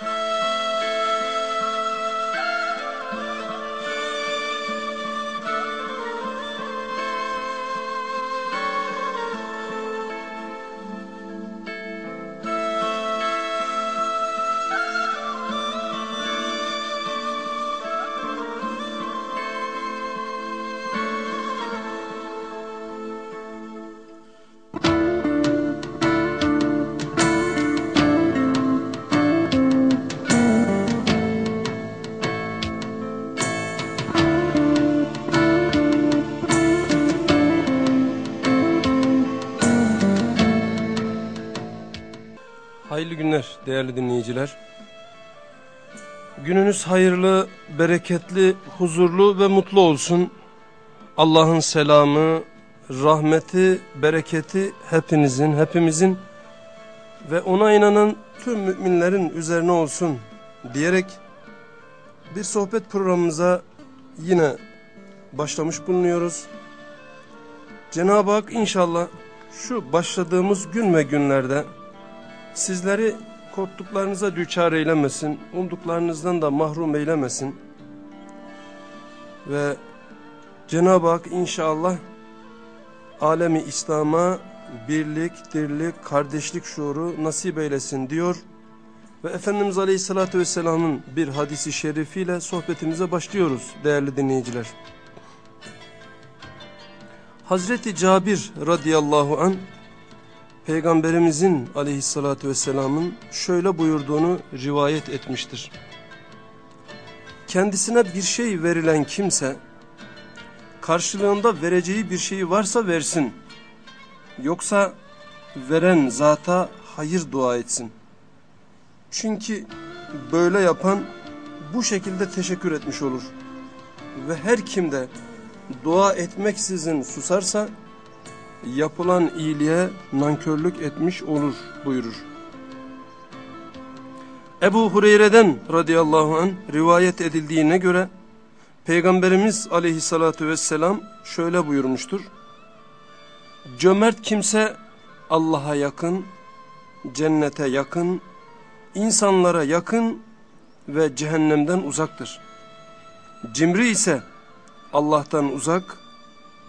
Bye. Değerli dinleyiciler. Gününüz hayırlı, bereketli, huzurlu ve mutlu olsun. Allah'ın selamı, rahmeti, bereketi hepinizin, hepimizin ve ona inanan tüm müminlerin üzerine olsun diyerek bir sohbet programımıza yine başlamış bulunuyoruz. Cenab-ı Hak inşallah şu başladığımız gün ve günlerde sizleri korktuklarınıza düçar eylemesin, umduklarınızdan da mahrum eylemesin. Ve Cenab-ı Hak inşallah alemi İslam'a birlik, dirlik, kardeşlik şuuru nasip eylesin diyor. Ve Efendimiz Aleyhisselatü Vesselam'ın bir hadisi şerifiyle sohbetimize başlıyoruz değerli dinleyiciler. Hazreti Cabir radıyallahu an Peygamberimizin aleyhissalatü vesselamın şöyle buyurduğunu rivayet etmiştir. Kendisine bir şey verilen kimse, karşılığında vereceği bir şeyi varsa versin. Yoksa veren zata hayır dua etsin. Çünkü böyle yapan bu şekilde teşekkür etmiş olur. Ve her kimde dua etmeksizin susarsa, yapılan iyiliğe nankörlük etmiş olur buyurur. Ebu Hureyre'den radıyallahu an rivayet edildiğine göre Peygamberimiz aleyhissalatu vesselam şöyle buyurmuştur. Cömert kimse Allah'a yakın, cennete yakın, insanlara yakın ve cehennemden uzaktır. Cimri ise Allah'tan uzak,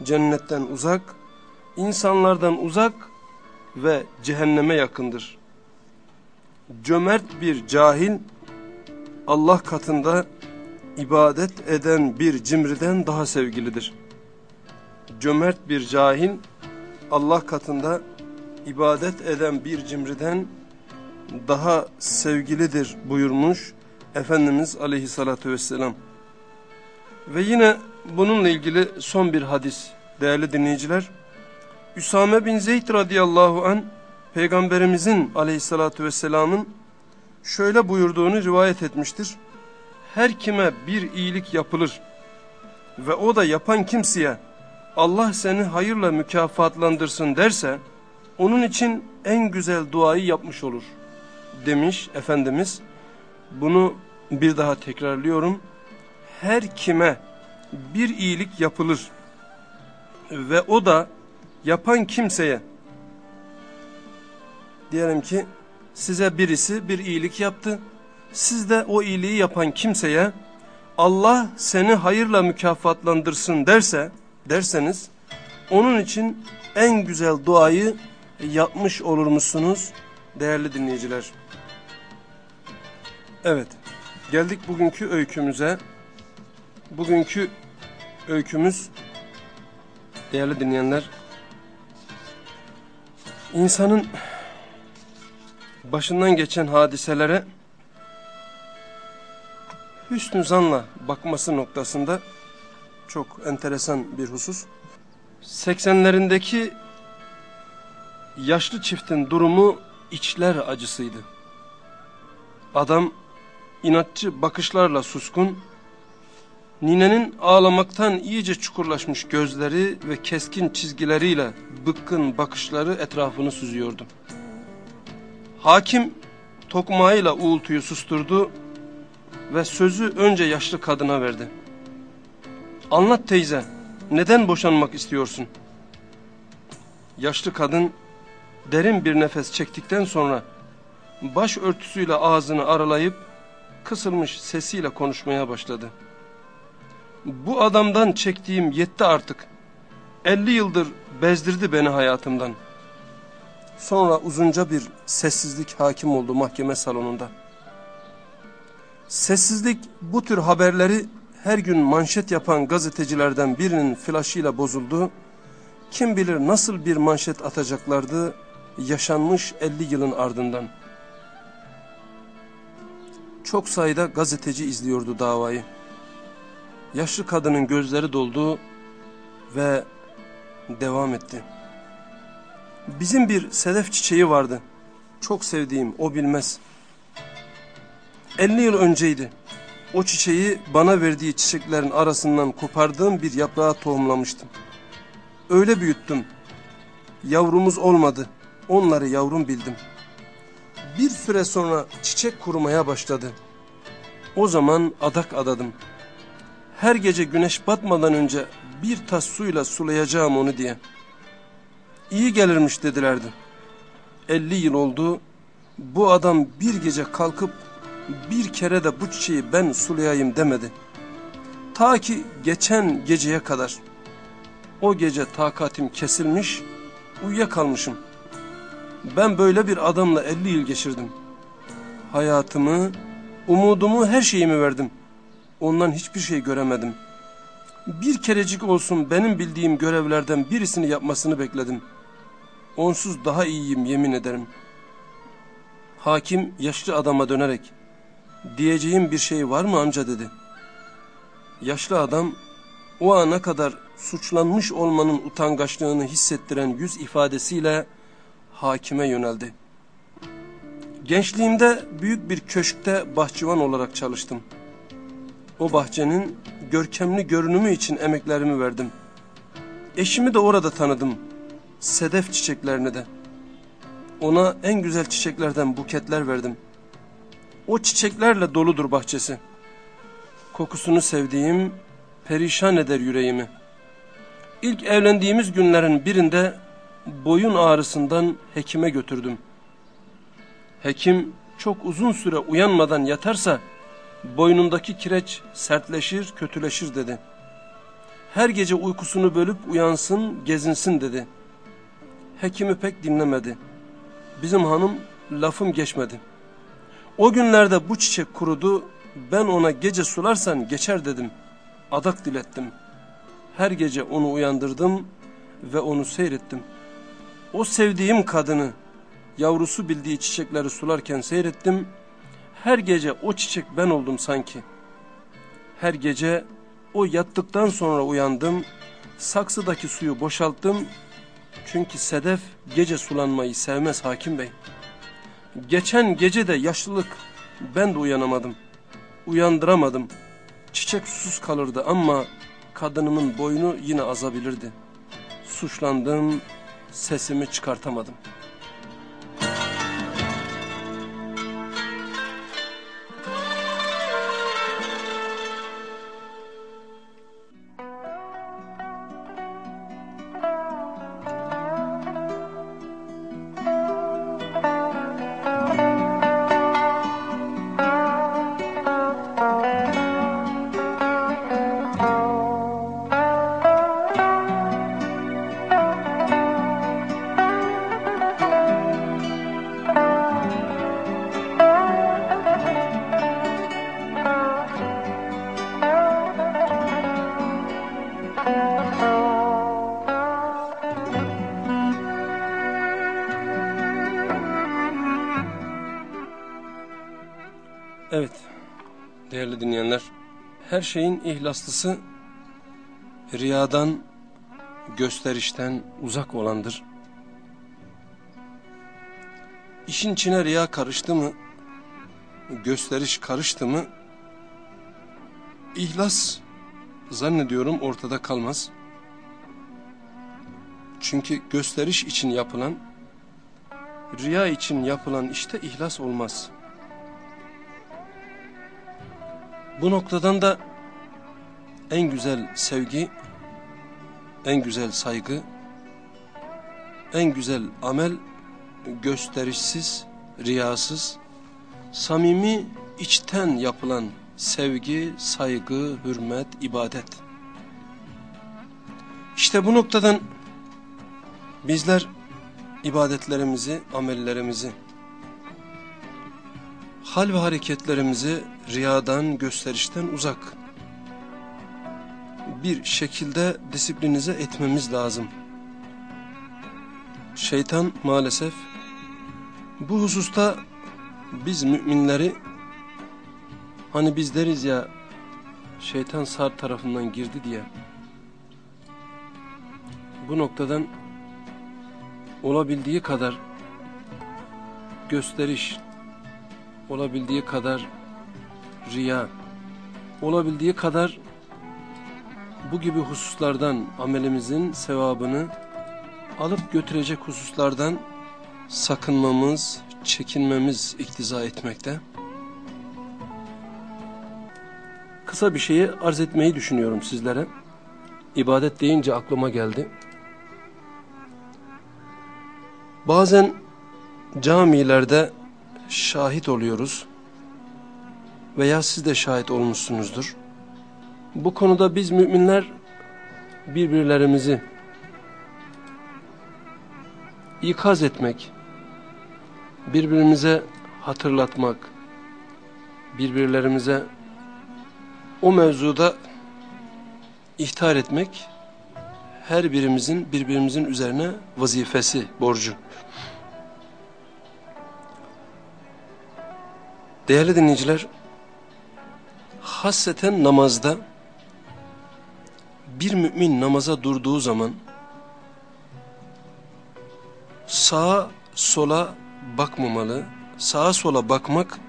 cennetten uzak, insanlardan uzak ve cehenneme yakındır. Cömert bir cahil Allah katında ibadet eden bir cimriden daha sevgilidir. Cömert bir cahil Allah katında ibadet eden bir cimriden daha sevgilidir buyurmuş Efendimiz aleyhissalatü vesselam. Ve yine bununla ilgili son bir hadis değerli dinleyiciler. Üsame bin Zeyd radıyallahu an peygamberimizin aleyhissalatü vesselamın şöyle buyurduğunu rivayet etmiştir. Her kime bir iyilik yapılır ve o da yapan kimseye Allah seni hayırla mükafatlandırsın derse onun için en güzel duayı yapmış olur demiş Efendimiz. Bunu bir daha tekrarlıyorum. Her kime bir iyilik yapılır ve o da yapan kimseye diyelim ki size birisi bir iyilik yaptı. Siz de o iyiliği yapan kimseye Allah seni hayırla mükafatlandırsın derse derseniz onun için en güzel duayı yapmış olur musunuz değerli dinleyiciler? Evet geldik bugünkü öykümüze. Bugünkü öykümüz değerli dinleyenler insanın başından geçen hadiselere hüsnü zanla bakması noktasında çok enteresan bir husus. 80'lerindeki yaşlı çiftin durumu içler acısıydı. Adam inatçı bakışlarla suskun, Ninenin ağlamaktan iyice çukurlaşmış gözleri ve keskin çizgileriyle bıkkın bakışları etrafını süzüyordu. Hakim tokmağıyla uğultuyu susturdu ve sözü önce yaşlı kadına verdi. Anlat teyze, neden boşanmak istiyorsun? Yaşlı kadın derin bir nefes çektikten sonra baş örtüsüyle ağzını aralayıp kısılmış sesiyle konuşmaya başladı. Bu adamdan çektiğim yetti artık. Elli yıldır bezdirdi beni hayatımdan. Sonra uzunca bir sessizlik hakim oldu mahkeme salonunda. Sessizlik bu tür haberleri her gün manşet yapan gazetecilerden birinin flaşıyla bozuldu. Kim bilir nasıl bir manşet atacaklardı yaşanmış 50 yılın ardından. Çok sayıda gazeteci izliyordu davayı. Yaşlı kadının gözleri doldu ve devam etti. Bizim bir sedef çiçeği vardı. Çok sevdiğim, o bilmez. 50 yıl önceydi. O çiçeği bana verdiği çiçeklerin arasından kopardığım bir yaprağa tohumlamıştım. Öyle büyüttüm. Yavrumuz olmadı. Onları yavrum bildim. Bir süre sonra çiçek kurumaya başladı. O zaman adak adadım. Her gece güneş batmadan önce bir tas suyla sulayacağım onu diye. İyi gelirmiş dedilerdi. 50 yıl oldu. Bu adam bir gece kalkıp bir kere de bu çiçeği ben sulayayım demedi. Ta ki geçen geceye kadar. O gece takatim kesilmiş, uyuyakalmışım. Ben böyle bir adamla 50 yıl geçirdim. Hayatımı, umudumu, her şeyimi verdim. Ondan hiçbir şey göremedim. Bir kerecik olsun benim bildiğim görevlerden birisini yapmasını bekledim. Onsuz daha iyiyim yemin ederim. Hakim yaşlı adama dönerek, diyeceğim bir şey var mı amca dedi. Yaşlı adam o ana kadar suçlanmış olmanın utangaçlığını hissettiren yüz ifadesiyle hakime yöneldi. Gençliğimde büyük bir köşkte bahçıvan olarak çalıştım. O bahçenin görkemli görünümü için emeklerimi verdim. Eşimi de orada tanıdım. Sedef çiçeklerini de. Ona en güzel çiçeklerden buketler verdim. O çiçeklerle doludur bahçesi. Kokusunu sevdiğim perişan eder yüreğimi. İlk evlendiğimiz günlerin birinde boyun ağrısından hekime götürdüm. Hekim çok uzun süre uyanmadan yatarsa boynundaki kireç sertleşir, kötüleşir dedi. Her gece uykusunu bölüp uyansın, gezinsin dedi. Hekimi pek dinlemedi. Bizim hanım lafım geçmedi. O günlerde bu çiçek kurudu, ben ona gece sularsan geçer dedim. Adak dilettim. Her gece onu uyandırdım ve onu seyrettim. O sevdiğim kadını, yavrusu bildiği çiçekleri sularken seyrettim. Her gece o çiçek ben oldum sanki. Her gece o yattıktan sonra uyandım, saksıdaki suyu boşalttım. Çünkü sedef gece sulanmayı sevmez hakim bey. Geçen gece de yaşlılık, ben de uyanamadım. Uyandıramadım. Çiçek susuz kalırdı ama kadınımın boynu yine azabilirdi. Suçlandım, sesimi çıkartamadım. Şeyin ihlaslısı riyadan, gösterişten uzak olandır. İşin içine riya karıştı mı, gösteriş karıştı mı, ihlas zannediyorum ortada kalmaz. Çünkü gösteriş için yapılan, riya için yapılan işte ihlas olmaz. Bu noktadan da en güzel sevgi, en güzel saygı, en güzel amel gösterişsiz, riyasız, samimi içten yapılan sevgi, saygı, hürmet, ibadet. İşte bu noktadan bizler ibadetlerimizi, amellerimizi, hal ve hareketlerimizi riyadan, gösterişten uzak bir şekilde disiplinize etmemiz lazım. Şeytan maalesef bu hususta biz müminleri hani biz deriz ya şeytan sar tarafından girdi diye bu noktadan olabildiği kadar gösteriş, olabildiği kadar riya, olabildiği kadar bu gibi hususlardan amelimizin sevabını alıp götürecek hususlardan sakınmamız, çekinmemiz iktiza etmekte. Kısa bir şeyi arz etmeyi düşünüyorum sizlere. İbadet deyince aklıma geldi. Bazen camilerde şahit oluyoruz veya siz de şahit olmuşsunuzdur. Bu konuda biz müminler birbirlerimizi ikaz etmek, birbirimize hatırlatmak, birbirlerimize o mevzuda ihtar etmek her birimizin birbirimizin üzerine vazifesi, borcu. Değerli dinleyiciler, hasreten namazda bir mümin namaza durduğu zaman sağa sola bakmamalı. Sağa sola bakmak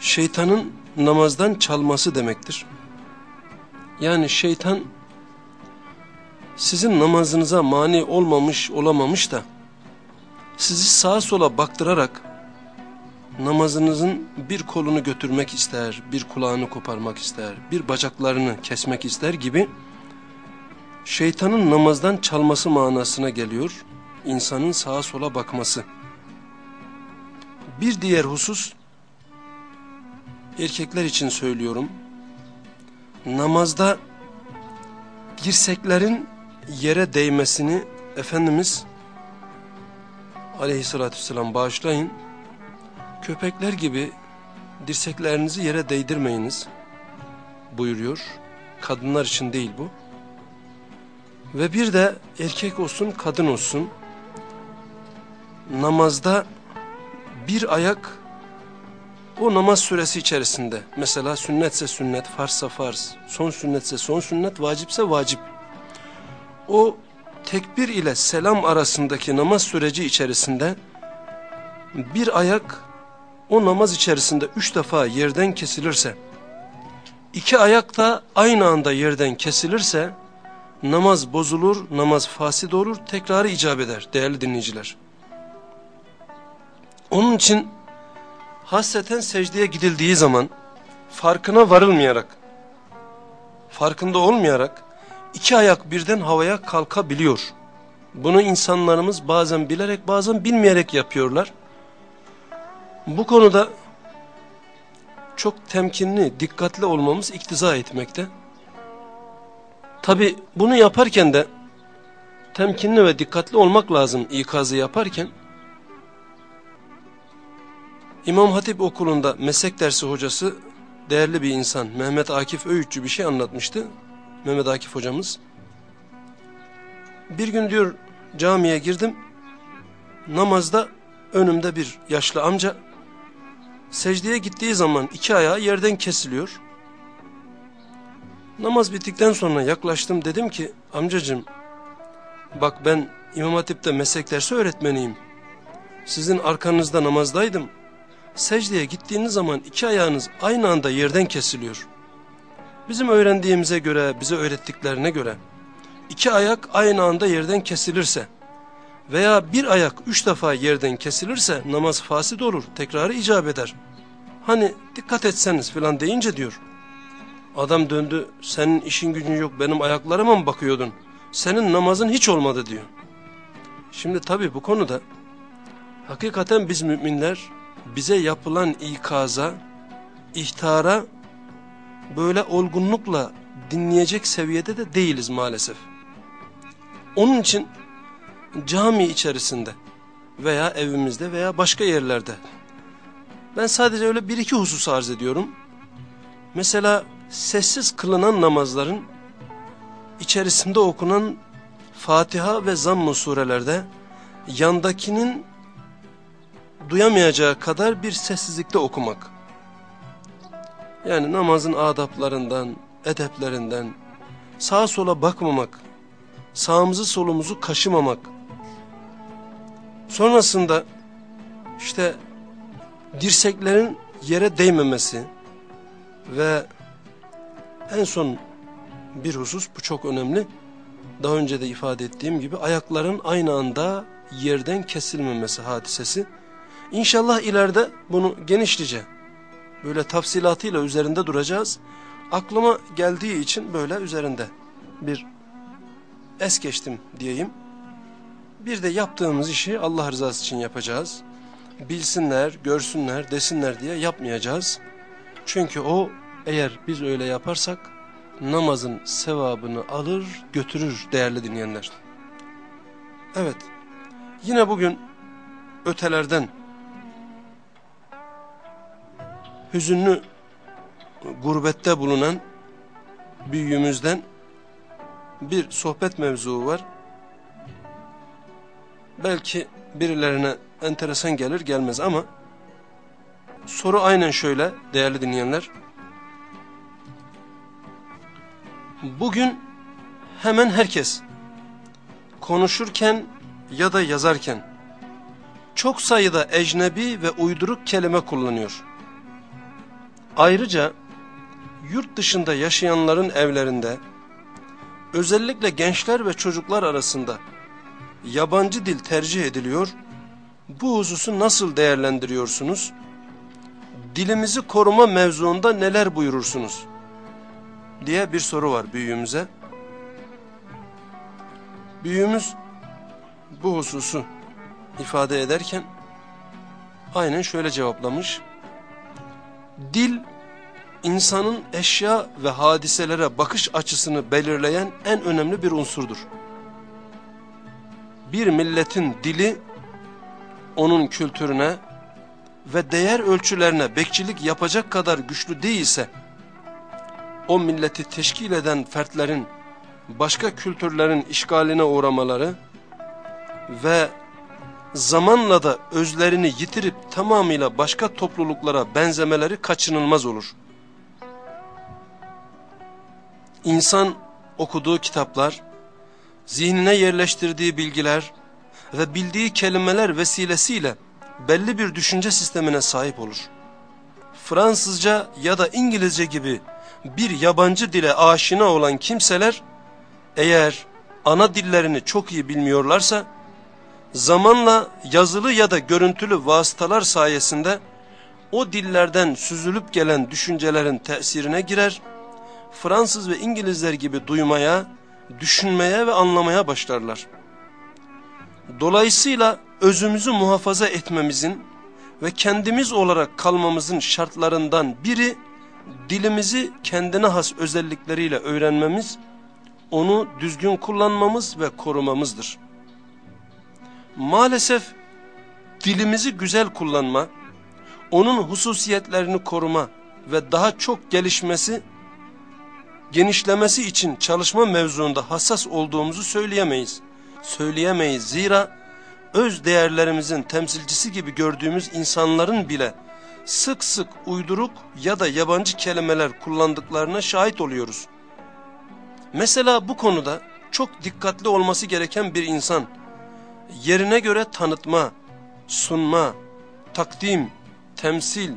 şeytanın namazdan çalması demektir. Yani şeytan sizin namazınıza mani olmamış olamamış da sizi sağa sola baktırarak namazınızın bir kolunu götürmek ister, bir kulağını koparmak ister, bir bacaklarını kesmek ister gibi şeytanın namazdan çalması manasına geliyor insanın sağa sola bakması. Bir diğer husus erkekler için söylüyorum. Namazda dirseklerin yere değmesini Efendimiz aleyhissalatü vesselam bağışlayın. Köpekler gibi dirseklerinizi yere değdirmeyiniz buyuruyor. Kadınlar için değil bu. Ve bir de erkek olsun kadın olsun namazda bir ayak o namaz süresi içerisinde mesela sünnetse sünnet, farsa farz, son sünnetse son sünnet, vacipse vacip. O tekbir ile selam arasındaki namaz süreci içerisinde bir ayak o namaz içerisinde üç defa yerden kesilirse, iki ayak da aynı anda yerden kesilirse, namaz bozulur, namaz fasid olur, tekrarı icap eder değerli dinleyiciler. Onun için hasreten secdeye gidildiği zaman farkına varılmayarak, farkında olmayarak iki ayak birden havaya kalkabiliyor. Bunu insanlarımız bazen bilerek bazen bilmeyerek yapıyorlar. Bu konuda çok temkinli, dikkatli olmamız iktiza etmekte. Tabi bunu yaparken de temkinli ve dikkatli olmak lazım ikazı yaparken. İmam Hatip okulunda meslek dersi hocası değerli bir insan Mehmet Akif Öğütçü bir şey anlatmıştı. Mehmet Akif hocamız. Bir gün diyor camiye girdim. Namazda önümde bir yaşlı amca secdeye gittiği zaman iki ayağı yerden kesiliyor. Namaz bittikten sonra yaklaştım dedim ki amcacığım bak ben İmam Hatip'te meslek dersi öğretmeniyim. Sizin arkanızda namazdaydım. Secdeye gittiğiniz zaman iki ayağınız aynı anda yerden kesiliyor. Bizim öğrendiğimize göre, bize öğrettiklerine göre iki ayak aynı anda yerden kesilirse veya bir ayak üç defa yerden kesilirse namaz fasit olur, tekrarı icap eder. Hani dikkat etseniz falan deyince diyor. Adam döndü, senin işin gücün yok benim ayaklarıma mı bakıyordun? Senin namazın hiç olmadı diyor. Şimdi tabi bu konuda Hakikaten biz müminler bize yapılan ikaza, ihtara böyle olgunlukla dinleyecek seviyede de değiliz maalesef. Onun için cami içerisinde veya evimizde veya başka yerlerde ben sadece öyle bir iki husus arz ediyorum. Mesela sessiz kılınan namazların içerisinde okunan Fatiha ve Zamm-ı surelerde yandakinin duyamayacağı kadar bir sessizlikte okumak. Yani namazın adaplarından, edeplerinden, sağa sola bakmamak, sağımızı solumuzu kaşımamak. Sonrasında işte dirseklerin yere değmemesi ve en son bir husus bu çok önemli. Daha önce de ifade ettiğim gibi ayakların aynı anda yerden kesilmemesi hadisesi. İnşallah ileride bunu genişlice böyle tafsilatıyla üzerinde duracağız. Aklıma geldiği için böyle üzerinde bir es geçtim diyeyim. Bir de yaptığımız işi Allah rızası için yapacağız. Bilsinler, görsünler, desinler diye yapmayacağız. Çünkü o eğer biz öyle yaparsak namazın sevabını alır götürür değerli dinleyenler. Evet yine bugün ötelerden hüzünlü gurbette bulunan büyüğümüzden bir sohbet mevzuu var. Belki birilerine enteresan gelir gelmez ama soru aynen şöyle değerli dinleyenler. Bugün hemen herkes konuşurken ya da yazarken çok sayıda ecnebi ve uyduruk kelime kullanıyor. Ayrıca yurt dışında yaşayanların evlerinde özellikle gençler ve çocuklar arasında yabancı dil tercih ediliyor. Bu hususu nasıl değerlendiriyorsunuz? Dilimizi koruma mevzuunda neler buyurursunuz? diye bir soru var büyüğümüze. Büyüğümüz bu hususu ifade ederken aynen şöyle cevaplamış. Dil insanın eşya ve hadiselere bakış açısını belirleyen en önemli bir unsurdur. Bir milletin dili onun kültürüne ve değer ölçülerine bekçilik yapacak kadar güçlü değilse o milleti teşkil eden fertlerin başka kültürlerin işgaline uğramaları ve zamanla da özlerini yitirip tamamıyla başka topluluklara benzemeleri kaçınılmaz olur. İnsan okuduğu kitaplar, zihnine yerleştirdiği bilgiler ve bildiği kelimeler vesilesiyle belli bir düşünce sistemine sahip olur. Fransızca ya da İngilizce gibi bir yabancı dile aşina olan kimseler eğer ana dillerini çok iyi bilmiyorlarsa zamanla yazılı ya da görüntülü vasıtalar sayesinde o dillerden süzülüp gelen düşüncelerin tesirine girer, Fransız ve İngilizler gibi duymaya, düşünmeye ve anlamaya başlarlar. Dolayısıyla özümüzü muhafaza etmemizin ve kendimiz olarak kalmamızın şartlarından biri dilimizi kendine has özellikleriyle öğrenmemiz, onu düzgün kullanmamız ve korumamızdır. Maalesef dilimizi güzel kullanma, onun hususiyetlerini koruma ve daha çok gelişmesi, genişlemesi için çalışma mevzuunda hassas olduğumuzu söyleyemeyiz. Söyleyemeyiz zira öz değerlerimizin temsilcisi gibi gördüğümüz insanların bile sık sık uyduruk ya da yabancı kelimeler kullandıklarına şahit oluyoruz. Mesela bu konuda çok dikkatli olması gereken bir insan, yerine göre tanıtma, sunma, takdim, temsil,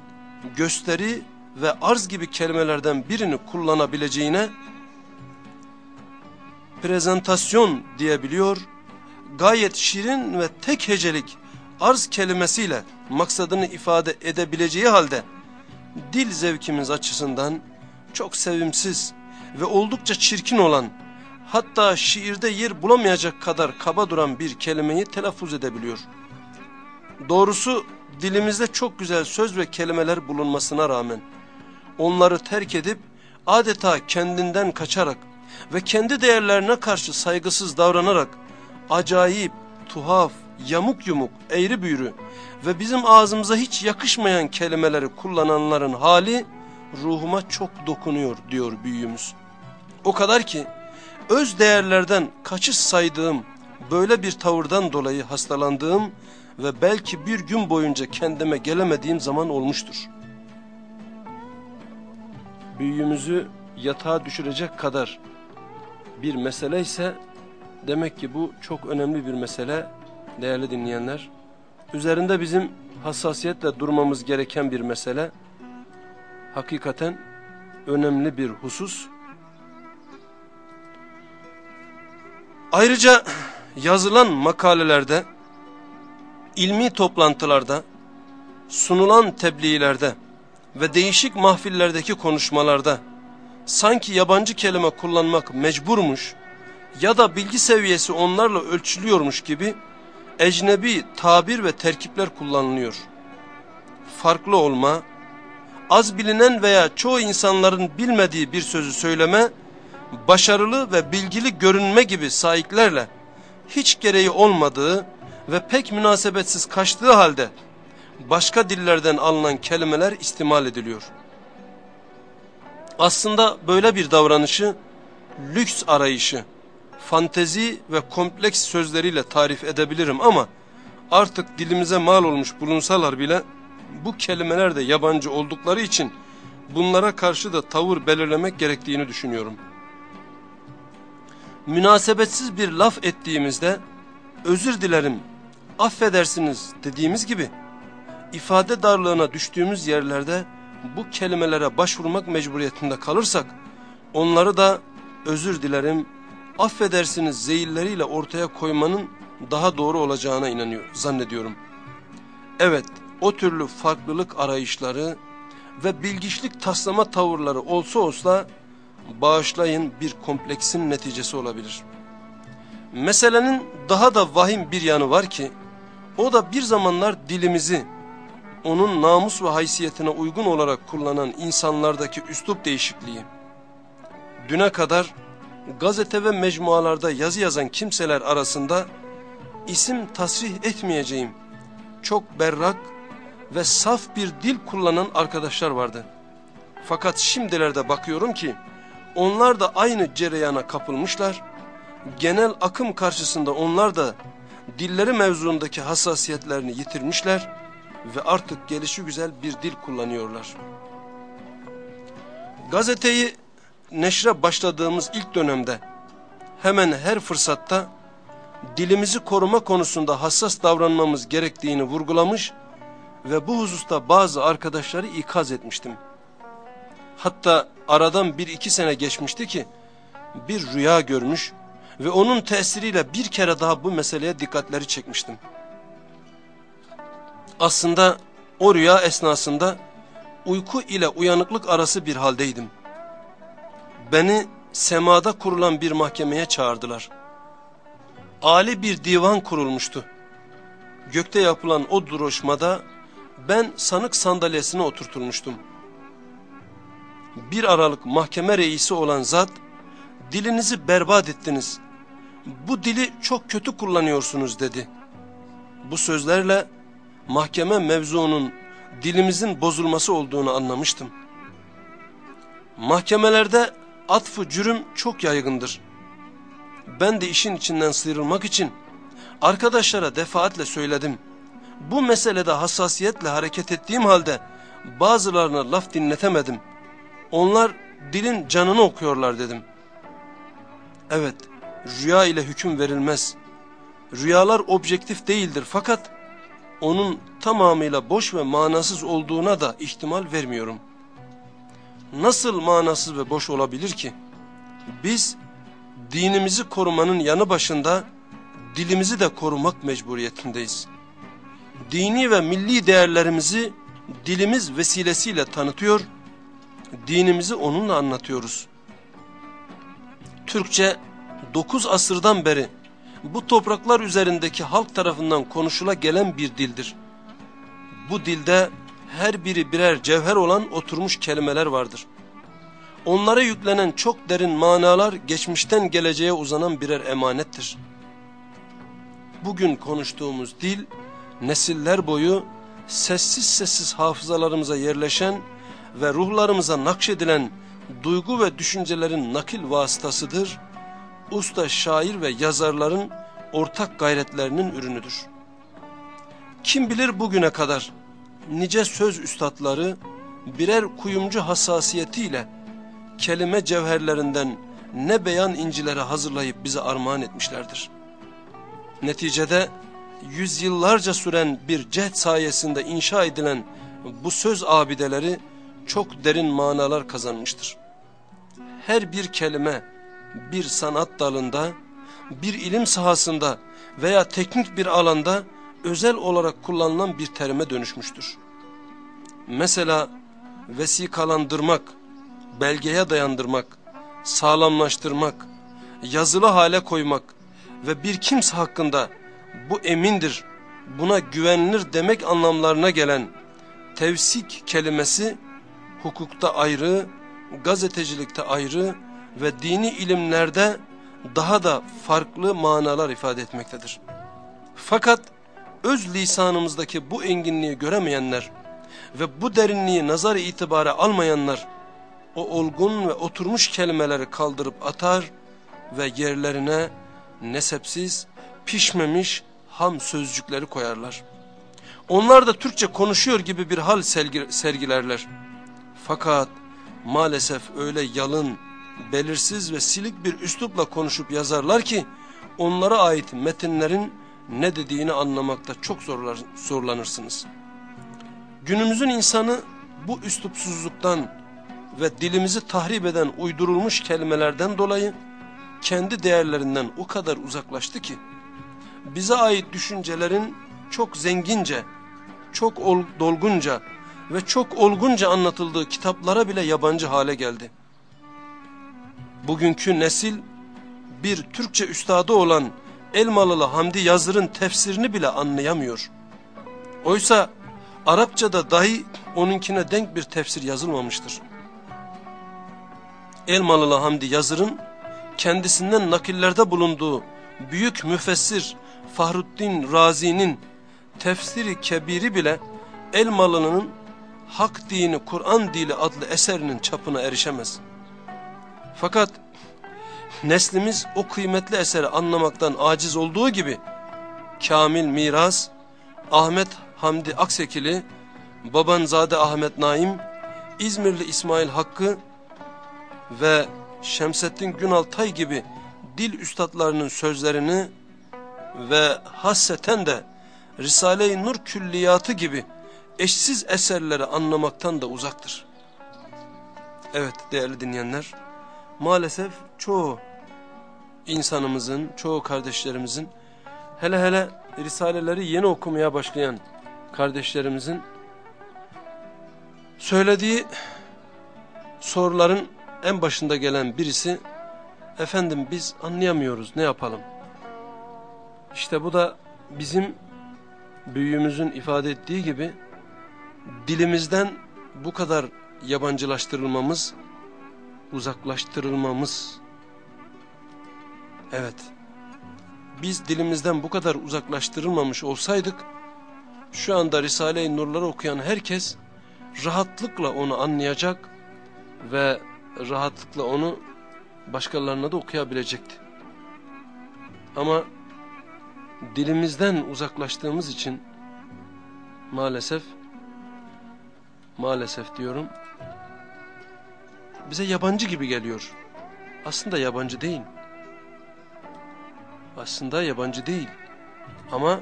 gösteri ve arz gibi kelimelerden birini kullanabileceğine prezentasyon diyebiliyor, gayet şirin ve tek hecelik arz kelimesiyle maksadını ifade edebileceği halde dil zevkimiz açısından çok sevimsiz ve oldukça çirkin olan hatta şiirde yer bulamayacak kadar kaba duran bir kelimeyi telaffuz edebiliyor. Doğrusu dilimizde çok güzel söz ve kelimeler bulunmasına rağmen onları terk edip adeta kendinden kaçarak ve kendi değerlerine karşı saygısız davranarak acayip, tuhaf, yamuk yumuk, eğri büğrü ve bizim ağzımıza hiç yakışmayan kelimeleri kullananların hali ruhuma çok dokunuyor diyor büyüğümüz. O kadar ki öz değerlerden kaçış saydığım böyle bir tavırdan dolayı hastalandığım ve belki bir gün boyunca kendime gelemediğim zaman olmuştur. Büyüğümüzü yatağa düşürecek kadar bir mesele ise demek ki bu çok önemli bir mesele değerli dinleyenler. Üzerinde bizim hassasiyetle durmamız gereken bir mesele. Hakikaten önemli bir husus. Ayrıca yazılan makalelerde, ilmi toplantılarda, sunulan tebliğlerde ve değişik mahfillerdeki konuşmalarda sanki yabancı kelime kullanmak mecburmuş ya da bilgi seviyesi onlarla ölçülüyormuş gibi ecnebi tabir ve terkipler kullanılıyor. Farklı olma, az bilinen veya çoğu insanların bilmediği bir sözü söyleme, başarılı ve bilgili görünme gibi sahiplerle hiç gereği olmadığı ve pek münasebetsiz kaçtığı halde başka dillerden alınan kelimeler istimal ediliyor. Aslında böyle bir davranışı lüks arayışı, fantezi ve kompleks sözleriyle tarif edebilirim ama artık dilimize mal olmuş bulunsalar bile bu kelimeler de yabancı oldukları için bunlara karşı da tavır belirlemek gerektiğini düşünüyorum. Münasebetsiz bir laf ettiğimizde özür dilerim, affedersiniz dediğimiz gibi ifade darlığına düştüğümüz yerlerde bu kelimelere başvurmak mecburiyetinde kalırsak onları da özür dilerim, affedersiniz zeyilleriyle ortaya koymanın daha doğru olacağına inanıyor, zannediyorum. Evet, o türlü farklılık arayışları ve bilgiçlik taslama tavırları olsa olsa bağışlayın bir kompleksin neticesi olabilir. Meselenin daha da vahim bir yanı var ki, o da bir zamanlar dilimizi, onun namus ve haysiyetine uygun olarak kullanan insanlardaki üslup değişikliği. Düne kadar gazete ve mecmualarda yazı yazan kimseler arasında isim tasrih etmeyeceğim çok berrak ve saf bir dil kullanan arkadaşlar vardı. Fakat şimdilerde bakıyorum ki onlar da aynı cereyana kapılmışlar. Genel akım karşısında onlar da dilleri mevzuundaki hassasiyetlerini yitirmişler ve artık gelişi güzel bir dil kullanıyorlar. Gazeteyi neşre başladığımız ilk dönemde hemen her fırsatta dilimizi koruma konusunda hassas davranmamız gerektiğini vurgulamış ve bu hususta bazı arkadaşları ikaz etmiştim. Hatta aradan bir iki sene geçmişti ki bir rüya görmüş ve onun tesiriyle bir kere daha bu meseleye dikkatleri çekmiştim. Aslında o rüya esnasında uyku ile uyanıklık arası bir haldeydim. Beni semada kurulan bir mahkemeye çağırdılar. Ali bir divan kurulmuştu. Gökte yapılan o duruşmada ben sanık sandalyesine oturtulmuştum. Bir aralık mahkeme reisi olan zat, dilinizi berbat ettiniz. Bu dili çok kötü kullanıyorsunuz dedi. Bu sözlerle mahkeme mevzuunun dilimizin bozulması olduğunu anlamıştım. Mahkemelerde atfı cürüm çok yaygındır. Ben de işin içinden sıyrılmak için arkadaşlara defaatle söyledim. Bu meselede hassasiyetle hareket ettiğim halde bazılarına laf dinletemedim. Onlar dilin canını okuyorlar dedim. Evet, rüya ile hüküm verilmez. Rüyalar objektif değildir fakat onun tamamıyla boş ve manasız olduğuna da ihtimal vermiyorum. Nasıl manasız ve boş olabilir ki? Biz dinimizi korumanın yanı başında dilimizi de korumak mecburiyetindeyiz. Dini ve milli değerlerimizi dilimiz vesilesiyle tanıtıyor, dinimizi onunla anlatıyoruz. Türkçe 9 asırdan beri bu topraklar üzerindeki halk tarafından konuşula gelen bir dildir. bu dilde her biri birer cevher olan oturmuş kelimeler vardır. Onlara yüklenen çok derin manalar geçmişten geleceğe uzanan birer emanettir. Bugün konuştuğumuz dil nesiller boyu sessiz sessiz hafızalarımıza yerleşen ve ruhlarımıza nakşedilen duygu ve düşüncelerin nakil vasıtasıdır. Usta şair ve yazarların ortak gayretlerinin ürünüdür. Kim bilir bugüne kadar nice söz üstadları birer kuyumcu hassasiyetiyle kelime cevherlerinden ne beyan incileri hazırlayıp bize armağan etmişlerdir. Neticede yüzyıllarca süren bir cehd sayesinde inşa edilen bu söz abideleri çok derin manalar kazanmıştır. Her bir kelime bir sanat dalında, bir ilim sahasında veya teknik bir alanda özel olarak kullanılan bir terime dönüşmüştür. Mesela vesikalandırmak, belgeye dayandırmak, sağlamlaştırmak, yazılı hale koymak ve bir kimse hakkında bu emindir, buna güvenilir demek anlamlarına gelen tevsik kelimesi hukukta ayrı, gazetecilikte ayrı ve dini ilimlerde daha da farklı manalar ifade etmektedir. Fakat öz lisanımızdaki bu enginliği göremeyenler ve bu derinliği nazar itibara almayanlar o olgun ve oturmuş kelimeleri kaldırıp atar ve yerlerine nesepsiz, pişmemiş ham sözcükleri koyarlar. Onlar da Türkçe konuşuyor gibi bir hal sergilerler. Fakat maalesef öyle yalın, belirsiz ve silik bir üslupla konuşup yazarlar ki onlara ait metinlerin ne dediğini anlamakta çok zorlar, zorlanırsınız. Günümüzün insanı bu üslupsuzluktan ve dilimizi tahrip eden uydurulmuş kelimelerden dolayı kendi değerlerinden o kadar uzaklaştı ki bize ait düşüncelerin çok zengince, çok dolgunca ve çok olgunca anlatıldığı kitaplara bile yabancı hale geldi. Bugünkü nesil bir Türkçe üstadı olan Elmalılı Hamdi Yazır'ın tefsirini bile anlayamıyor. Oysa Arapçada dahi onunkine denk bir tefsir yazılmamıştır. Elmalılı Hamdi Yazır'ın kendisinden nakillerde bulunduğu büyük müfessir Fahruddin Razi'nin tefsiri kebiri bile Elmalı'nın Hak Dini Kur'an Dili adlı eserinin çapına erişemez. Fakat neslimiz o kıymetli eseri anlamaktan aciz olduğu gibi Kamil Miras, Ahmet Hamdi Aksekili, Babanzade Ahmet Naim, İzmirli İsmail Hakkı ve Şemsettin Günaltay gibi dil üstadlarının sözlerini ve hasseten de Risale-i Nur külliyatı gibi eşsiz eserleri anlamaktan da uzaktır. Evet değerli dinleyenler, maalesef çoğu insanımızın, çoğu kardeşlerimizin, hele hele Risaleleri yeni okumaya başlayan kardeşlerimizin söylediği soruların en başında gelen birisi, efendim biz anlayamıyoruz ne yapalım? İşte bu da bizim büyüğümüzün ifade ettiği gibi dilimizden bu kadar yabancılaştırılmamız, uzaklaştırılmamız. Evet, biz dilimizden bu kadar uzaklaştırılmamış olsaydık, şu anda Risale-i Nurları okuyan herkes rahatlıkla onu anlayacak ve rahatlıkla onu başkalarına da okuyabilecekti. Ama dilimizden uzaklaştığımız için maalesef maalesef diyorum bize yabancı gibi geliyor. Aslında yabancı değil. Aslında yabancı değil. Ama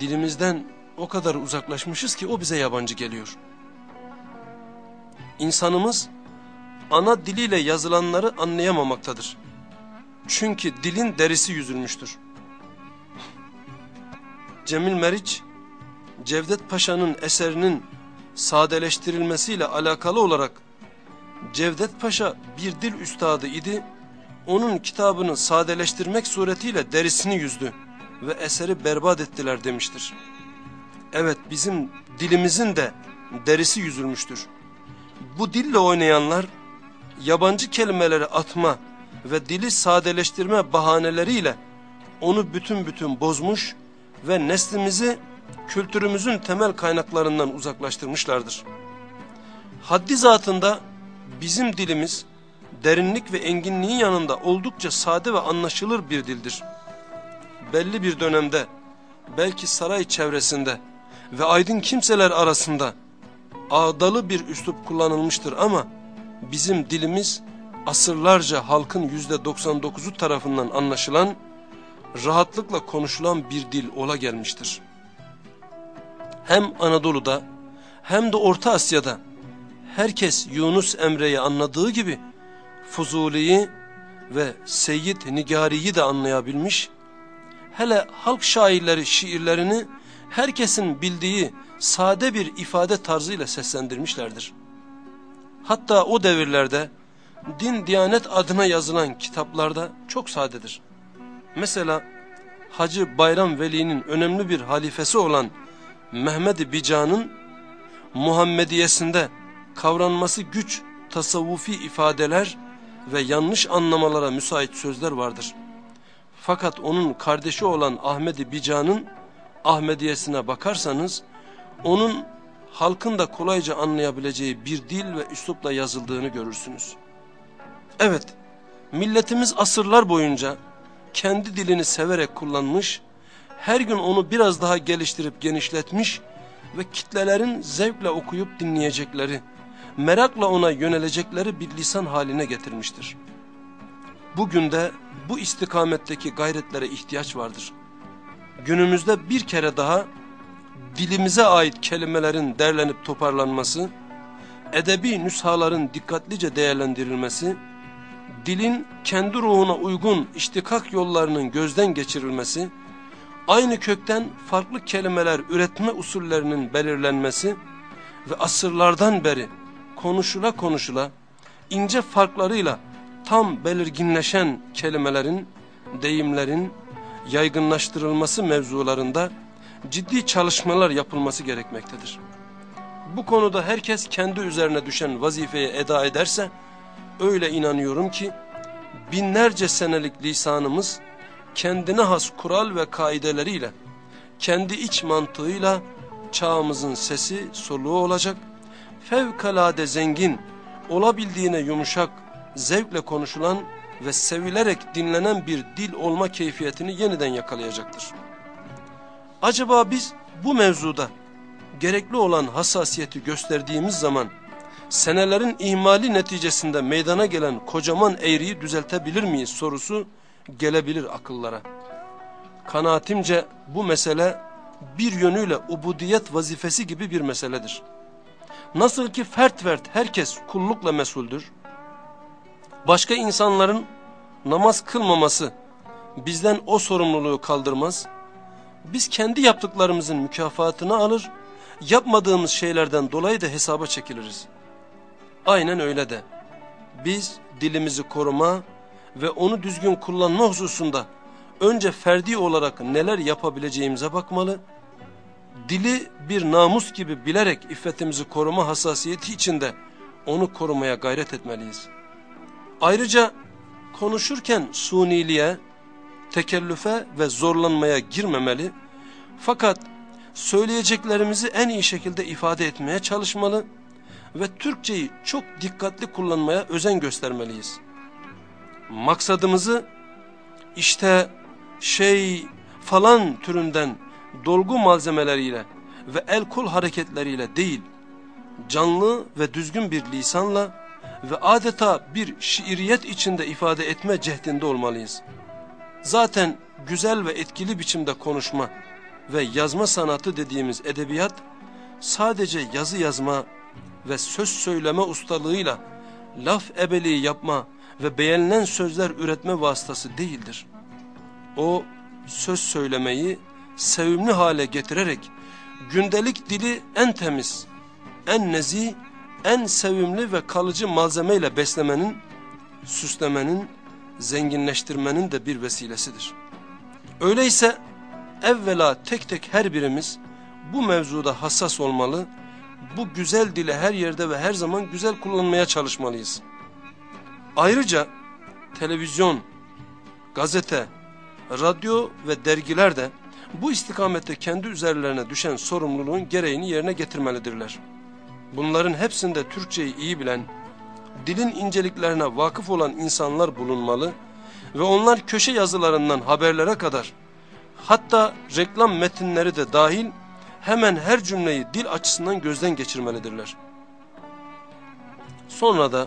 dilimizden o kadar uzaklaşmışız ki o bize yabancı geliyor. İnsanımız ana diliyle yazılanları anlayamamaktadır. Çünkü dilin derisi yüzülmüştür. Cemil Meriç, Cevdet Paşa'nın eserinin sadeleştirilmesiyle alakalı olarak Cevdet Paşa bir dil üstadı idi, onun kitabını sadeleştirmek suretiyle derisini yüzdü ve eseri berbat ettiler demiştir. Evet bizim dilimizin de derisi yüzülmüştür. Bu dille oynayanlar yabancı kelimeleri atma ve dili sadeleştirme bahaneleriyle onu bütün bütün bozmuş ve neslimizi kültürümüzün temel kaynaklarından uzaklaştırmışlardır. Haddi zatında bizim dilimiz derinlik ve enginliğin yanında oldukça sade ve anlaşılır bir dildir. Belli bir dönemde belki saray çevresinde ve aydın kimseler arasında ağdalı bir üslup kullanılmıştır ama bizim dilimiz asırlarca halkın yüzde 99'u tarafından anlaşılan, rahatlıkla konuşulan bir dil ola gelmiştir. Hem Anadolu'da hem de Orta Asya'da herkes Yunus Emre'yi anladığı gibi Fuzuli'yi ve Seyyid Nigari'yi de anlayabilmiş, hele halk şairleri şiirlerini herkesin bildiği sade bir ifade tarzıyla seslendirmişlerdir. Hatta o devirlerde din diyanet adına yazılan kitaplarda çok sadedir. Mesela Hacı Bayram Veli'nin önemli bir halifesi olan Mehmed Bican'ın Muhammediyesinde kavranması güç tasavvufi ifadeler ve yanlış anlamalara müsait sözler vardır. Fakat onun kardeşi olan Ahmet Bican'ın Ahmediyesine bakarsanız onun halkın da kolayca anlayabileceği bir dil ve üslupla yazıldığını görürsünüz. Evet, milletimiz asırlar boyunca kendi dilini severek kullanmış, her gün onu biraz daha geliştirip genişletmiş ve kitlelerin zevkle okuyup dinleyecekleri, merakla ona yönelecekleri bir lisan haline getirmiştir. Bugün de bu istikametteki gayretlere ihtiyaç vardır. Günümüzde bir kere daha dilimize ait kelimelerin derlenip toparlanması, edebi nüshaların dikkatlice değerlendirilmesi, dilin kendi ruhuna uygun iştikak yollarının gözden geçirilmesi, aynı kökten farklı kelimeler üretme usullerinin belirlenmesi ve asırlardan beri konuşula konuşula ince farklarıyla tam belirginleşen kelimelerin, deyimlerin yaygınlaştırılması mevzularında ciddi çalışmalar yapılması gerekmektedir. Bu konuda herkes kendi üzerine düşen vazifeyi eda ederse, öyle inanıyorum ki binlerce senelik lisanımız kendine has kural ve kaideleriyle, kendi iç mantığıyla çağımızın sesi soluğu olacak, fevkalade zengin, olabildiğine yumuşak, zevkle konuşulan ve sevilerek dinlenen bir dil olma keyfiyetini yeniden yakalayacaktır. Acaba biz bu mevzuda gerekli olan hassasiyeti gösterdiğimiz zaman senelerin ihmali neticesinde meydana gelen kocaman eğriyi düzeltebilir miyiz sorusu gelebilir akıllara. Kanaatimce bu mesele bir yönüyle ubudiyet vazifesi gibi bir meseledir. Nasıl ki fert fert herkes kullukla mesuldür, başka insanların namaz kılmaması bizden o sorumluluğu kaldırmaz, biz kendi yaptıklarımızın mükafatını alır, yapmadığımız şeylerden dolayı da hesaba çekiliriz. Aynen öyle de. Biz dilimizi koruma ve onu düzgün kullanma hususunda önce ferdi olarak neler yapabileceğimize bakmalı, dili bir namus gibi bilerek iffetimizi koruma hassasiyeti içinde onu korumaya gayret etmeliyiz. Ayrıca konuşurken suniliğe, tekellüfe ve zorlanmaya girmemeli fakat söyleyeceklerimizi en iyi şekilde ifade etmeye çalışmalı ve Türkçeyi çok dikkatli kullanmaya özen göstermeliyiz. Maksadımızı işte şey falan türünden dolgu malzemeleriyle ve el kol hareketleriyle değil, canlı ve düzgün bir lisanla ve adeta bir şiiriyet içinde ifade etme cehdinde olmalıyız. Zaten güzel ve etkili biçimde konuşma ve yazma sanatı dediğimiz edebiyat sadece yazı yazma ve söz söyleme ustalığıyla laf ebeliği yapma ve beğenilen sözler üretme vasıtası değildir. O söz söylemeyi sevimli hale getirerek gündelik dili en temiz, en nezih, en sevimli ve kalıcı malzemeyle beslemenin, süslemenin, zenginleştirmenin de bir vesilesidir. Öyleyse evvela tek tek her birimiz bu mevzuda hassas olmalı, bu güzel dili her yerde ve her zaman güzel kullanmaya çalışmalıyız. Ayrıca televizyon, gazete, radyo ve dergiler de bu istikamette kendi üzerlerine düşen sorumluluğun gereğini yerine getirmelidirler. Bunların hepsinde Türkçeyi iyi bilen, dilin inceliklerine vakıf olan insanlar bulunmalı ve onlar köşe yazılarından haberlere kadar hatta reklam metinleri de dahil hemen her cümleyi dil açısından gözden geçirmelidirler. Sonra da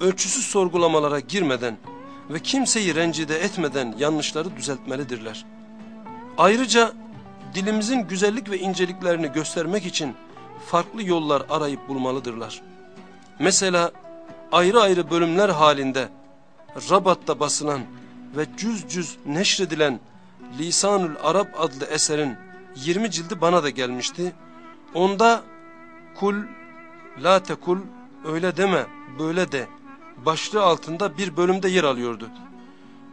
ölçüsüz sorgulamalara girmeden ve kimseyi rencide etmeden yanlışları düzeltmelidirler. Ayrıca dilimizin güzellik ve inceliklerini göstermek için farklı yollar arayıp bulmalıdırlar. Mesela ayrı ayrı bölümler halinde Rabat'ta basılan ve cüz cüz neşredilen Lisanül Arap adlı eserin 20 cildi bana da gelmişti. Onda kul, la tekul, öyle deme, böyle de başlığı altında bir bölümde yer alıyordu.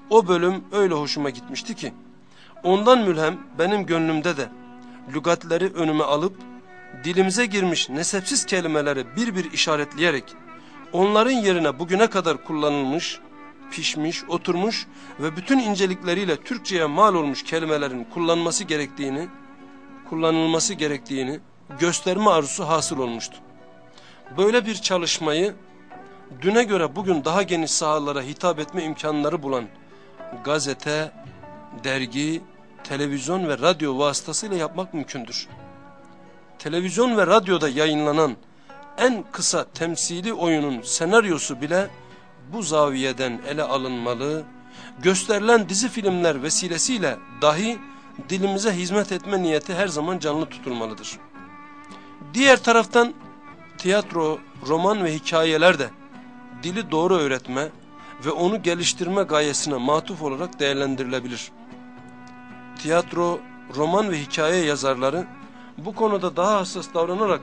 O bölüm öyle hoşuma gitmişti ki, ondan mülhem benim gönlümde de lügatleri önüme alıp, dilimize girmiş nesepsiz kelimeleri bir bir işaretleyerek, onların yerine bugüne kadar kullanılmış, pişmiş, oturmuş ve bütün incelikleriyle Türkçe'ye mal olmuş kelimelerin kullanması gerektiğini, kullanılması gerektiğini gösterme arzusu hasıl olmuştu. Böyle bir çalışmayı düne göre bugün daha geniş sahalara hitap etme imkanları bulan gazete, dergi, televizyon ve radyo vasıtasıyla yapmak mümkündür. Televizyon ve radyoda yayınlanan en kısa temsili oyunun senaryosu bile bu zaviyeden ele alınmalı, gösterilen dizi filmler vesilesiyle dahi dilimize hizmet etme niyeti her zaman canlı tutulmalıdır. Diğer taraftan tiyatro, roman ve hikayeler de dili doğru öğretme ve onu geliştirme gayesine matuf olarak değerlendirilebilir. Tiyatro, roman ve hikaye yazarları bu konuda daha hassas davranarak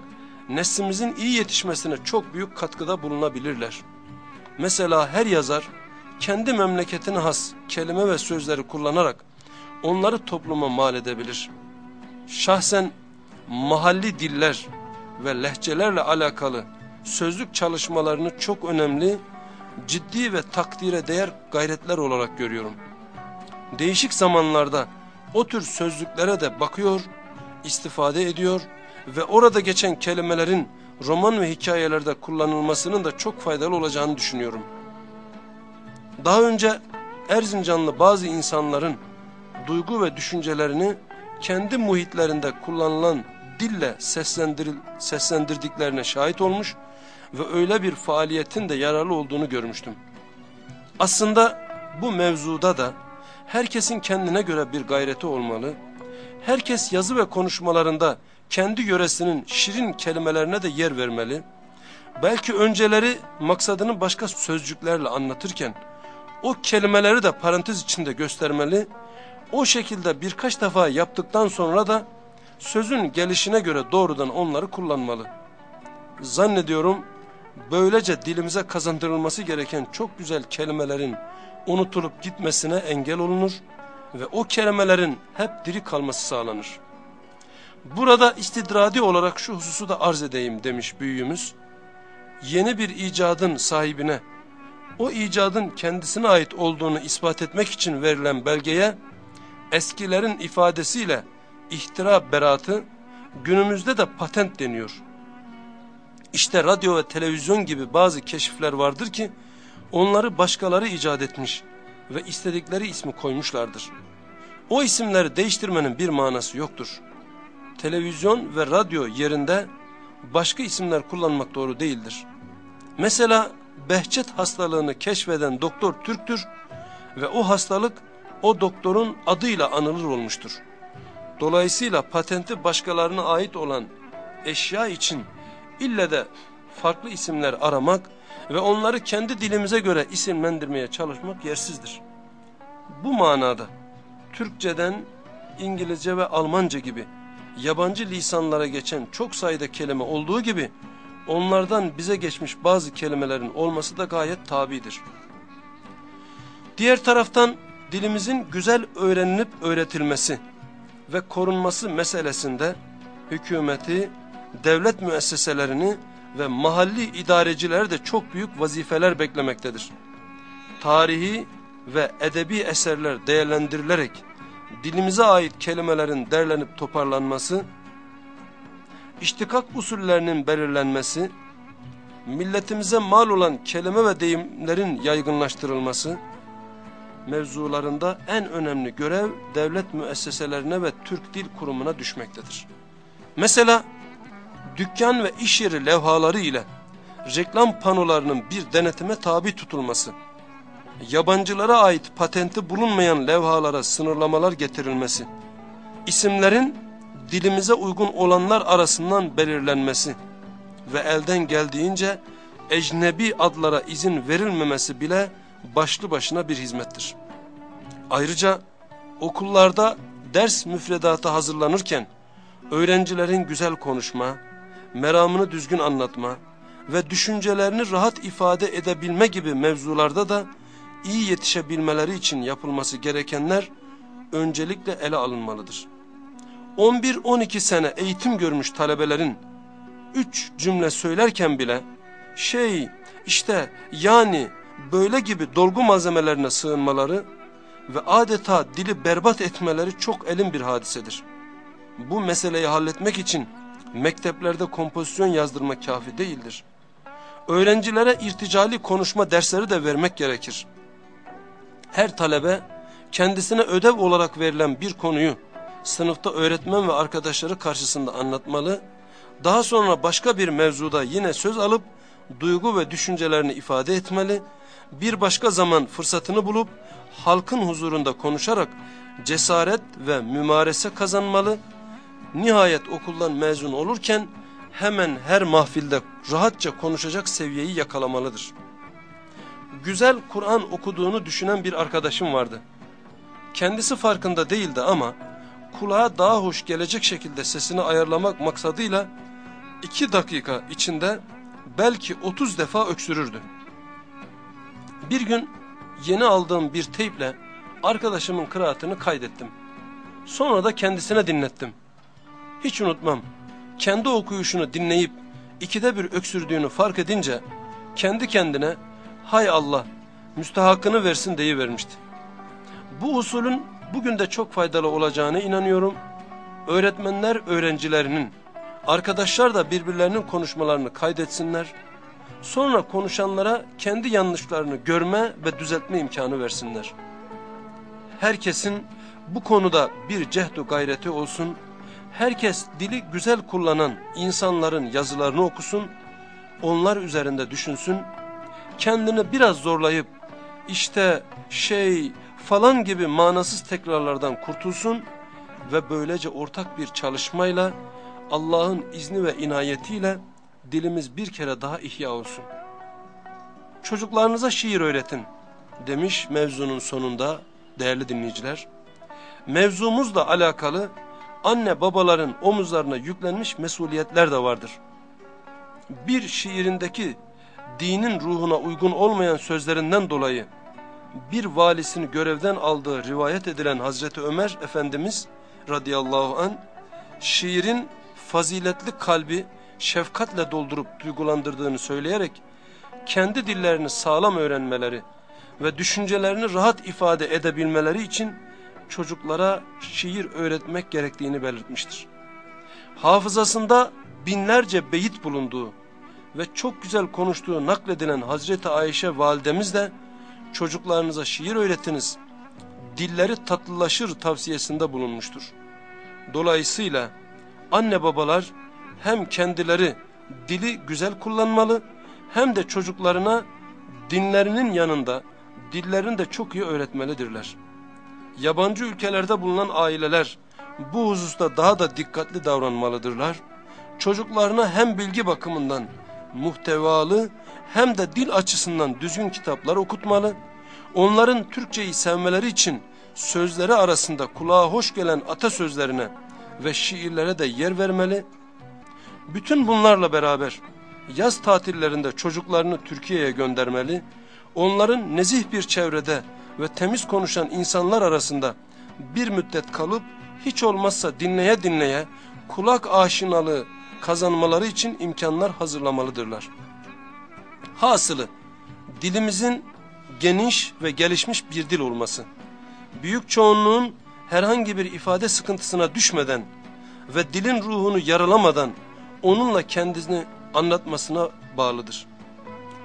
neslimizin iyi yetişmesine çok büyük katkıda bulunabilirler. Mesela her yazar kendi memleketine has kelime ve sözleri kullanarak onları topluma mal edebilir. Şahsen mahalli diller ve lehçelerle alakalı sözlük çalışmalarını çok önemli, ciddi ve takdire değer gayretler olarak görüyorum. Değişik zamanlarda o tür sözlüklere de bakıyor, istifade ediyor ve orada geçen kelimelerin roman ve hikayelerde kullanılmasının da çok faydalı olacağını düşünüyorum. Daha önce Erzincanlı bazı insanların duygu ve düşüncelerini kendi muhitlerinde kullanılan dille seslendir seslendirdiklerine şahit olmuş ve öyle bir faaliyetin de yararlı olduğunu görmüştüm. Aslında bu mevzuda da herkesin kendine göre bir gayreti olmalı, herkes yazı ve konuşmalarında kendi yöresinin şirin kelimelerine de yer vermeli, belki önceleri maksadını başka sözcüklerle anlatırken, o kelimeleri de parantez içinde göstermeli, o şekilde birkaç defa yaptıktan sonra da sözün gelişine göre doğrudan onları kullanmalı. Zannediyorum böylece dilimize kazandırılması gereken çok güzel kelimelerin unutulup gitmesine engel olunur ve o kelimelerin hep diri kalması sağlanır. Burada istidradi olarak şu hususu da arz edeyim demiş büyüğümüz. Yeni bir icadın sahibine, o icadın kendisine ait olduğunu ispat etmek için verilen belgeye, eskilerin ifadesiyle ihtira beratı, günümüzde de patent deniyor. İşte radyo ve televizyon gibi bazı keşifler vardır ki, onları başkaları icat etmiş ve istedikleri ismi koymuşlardır. O isimleri değiştirmenin bir manası yoktur televizyon ve radyo yerinde başka isimler kullanmak doğru değildir. Mesela Behçet hastalığını keşfeden doktor Türktür ve o hastalık o doktorun adıyla anılır olmuştur. Dolayısıyla patenti başkalarına ait olan eşya için ille de farklı isimler aramak ve onları kendi dilimize göre isimlendirmeye çalışmak yersizdir. Bu manada Türkçeden İngilizce ve Almanca gibi yabancı lisanlara geçen çok sayıda kelime olduğu gibi onlardan bize geçmiş bazı kelimelerin olması da gayet tabidir. Diğer taraftan dilimizin güzel öğrenilip öğretilmesi ve korunması meselesinde hükümeti, devlet müesseselerini ve mahalli idarecileri de çok büyük vazifeler beklemektedir. Tarihi ve edebi eserler değerlendirilerek dilimize ait kelimelerin derlenip toparlanması, iştikak usullerinin belirlenmesi, milletimize mal olan kelime ve deyimlerin yaygınlaştırılması, mevzularında en önemli görev devlet müesseselerine ve Türk Dil Kurumu'na düşmektedir. Mesela dükkan ve iş yeri levhaları ile reklam panolarının bir denetime tabi tutulması, yabancılara ait patenti bulunmayan levhalara sınırlamalar getirilmesi, isimlerin dilimize uygun olanlar arasından belirlenmesi ve elden geldiğince ecnebi adlara izin verilmemesi bile başlı başına bir hizmettir. Ayrıca okullarda ders müfredatı hazırlanırken öğrencilerin güzel konuşma, meramını düzgün anlatma ve düşüncelerini rahat ifade edebilme gibi mevzularda da iyi yetişebilmeleri için yapılması gerekenler öncelikle ele alınmalıdır. 11-12 sene eğitim görmüş talebelerin üç cümle söylerken bile şey işte yani böyle gibi dolgu malzemelerine sığınmaları ve adeta dili berbat etmeleri çok elin bir hadisedir. Bu meseleyi halletmek için mekteplerde kompozisyon yazdırmak kafi değildir. Öğrencilere irticali konuşma dersleri de vermek gerekir. Her talebe kendisine ödev olarak verilen bir konuyu sınıfta öğretmen ve arkadaşları karşısında anlatmalı, daha sonra başka bir mevzuda yine söz alıp duygu ve düşüncelerini ifade etmeli, bir başka zaman fırsatını bulup halkın huzurunda konuşarak cesaret ve mümarese kazanmalı, nihayet okuldan mezun olurken hemen her mahfilde rahatça konuşacak seviyeyi yakalamalıdır. Güzel Kur'an okuduğunu düşünen bir arkadaşım vardı. Kendisi farkında değildi ama kulağa daha hoş gelecek şekilde sesini ayarlamak maksadıyla iki dakika içinde belki 30 defa öksürürdü. Bir gün yeni aldığım bir teyple arkadaşımın kıraatını kaydettim. Sonra da kendisine dinlettim. Hiç unutmam. Kendi okuyuşunu dinleyip ikide bir öksürdüğünü fark edince kendi kendine hay Allah müstahakını versin deyivermişti. Bu usulün bugün de çok faydalı olacağını inanıyorum. Öğretmenler öğrencilerinin, arkadaşlar da birbirlerinin konuşmalarını kaydetsinler. Sonra konuşanlara kendi yanlışlarını görme ve düzeltme imkanı versinler. Herkesin bu konuda bir cehdu gayreti olsun. Herkes dili güzel kullanan insanların yazılarını okusun. Onlar üzerinde düşünsün. Kendini biraz zorlayıp işte şey falan gibi manasız tekrarlardan kurtulsun ve böylece ortak bir çalışmayla Allah'ın izni ve inayetiyle dilimiz bir kere daha ihya olsun. Çocuklarınıza şiir öğretin demiş mevzunun sonunda değerli dinleyiciler. Mevzumuzla alakalı anne babaların omuzlarına yüklenmiş mesuliyetler de vardır. Bir şiirindeki dinin ruhuna uygun olmayan sözlerinden dolayı bir valisini görevden aldığı rivayet edilen Hazreti Ömer Efendimiz radıyallahu an şiirin faziletli kalbi şefkatle doldurup duygulandırdığını söyleyerek kendi dillerini sağlam öğrenmeleri ve düşüncelerini rahat ifade edebilmeleri için çocuklara şiir öğretmek gerektiğini belirtmiştir. Hafızasında binlerce beyit bulunduğu ve çok güzel konuştuğu nakledilen Hazreti Ayşe validemiz de çocuklarınıza şiir öğretiniz, dilleri tatlılaşır tavsiyesinde bulunmuştur. Dolayısıyla anne babalar hem kendileri dili güzel kullanmalı hem de çocuklarına dinlerinin yanında dillerini de çok iyi öğretmelidirler. Yabancı ülkelerde bulunan aileler bu hususta daha da dikkatli davranmalıdırlar. Çocuklarına hem bilgi bakımından muhtevalı hem de dil açısından düzgün kitaplar okutmalı. Onların Türkçeyi sevmeleri için sözleri arasında kulağa hoş gelen atasözlerine ve şiirlere de yer vermeli. Bütün bunlarla beraber yaz tatillerinde çocuklarını Türkiye'ye göndermeli. Onların nezih bir çevrede ve temiz konuşan insanlar arasında bir müddet kalıp hiç olmazsa dinleye dinleye kulak aşinalığı kazanmaları için imkanlar hazırlamalıdırlar. Hasılı dilimizin geniş ve gelişmiş bir dil olması, büyük çoğunluğun herhangi bir ifade sıkıntısına düşmeden ve dilin ruhunu yaralamadan onunla kendisini anlatmasına bağlıdır.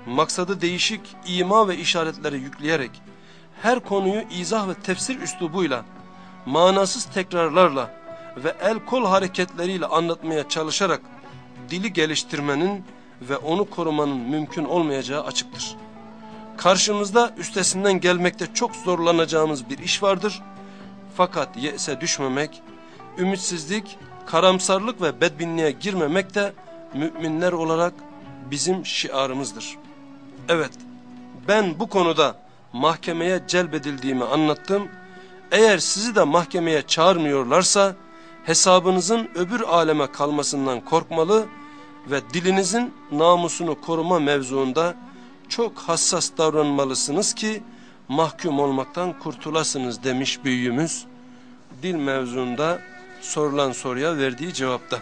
Maksadı değişik ima ve işaretleri yükleyerek her konuyu izah ve tefsir üslubuyla, manasız tekrarlarla ve el kol hareketleriyle anlatmaya çalışarak dili geliştirmenin ve onu korumanın mümkün olmayacağı açıktır. Karşımızda üstesinden gelmekte çok zorlanacağımız bir iş vardır. Fakat yese düşmemek, ümitsizlik, karamsarlık ve bedbinliğe girmemek de müminler olarak bizim şiarımızdır. Evet, ben bu konuda mahkemeye celbedildiğimi anlattım. Eğer sizi de mahkemeye çağırmıyorlarsa hesabınızın öbür aleme kalmasından korkmalı ve dilinizin namusunu koruma mevzuunda çok hassas davranmalısınız ki mahkum olmaktan kurtulasınız demiş büyüğümüz. Dil mevzuunda sorulan soruya verdiği cevapta.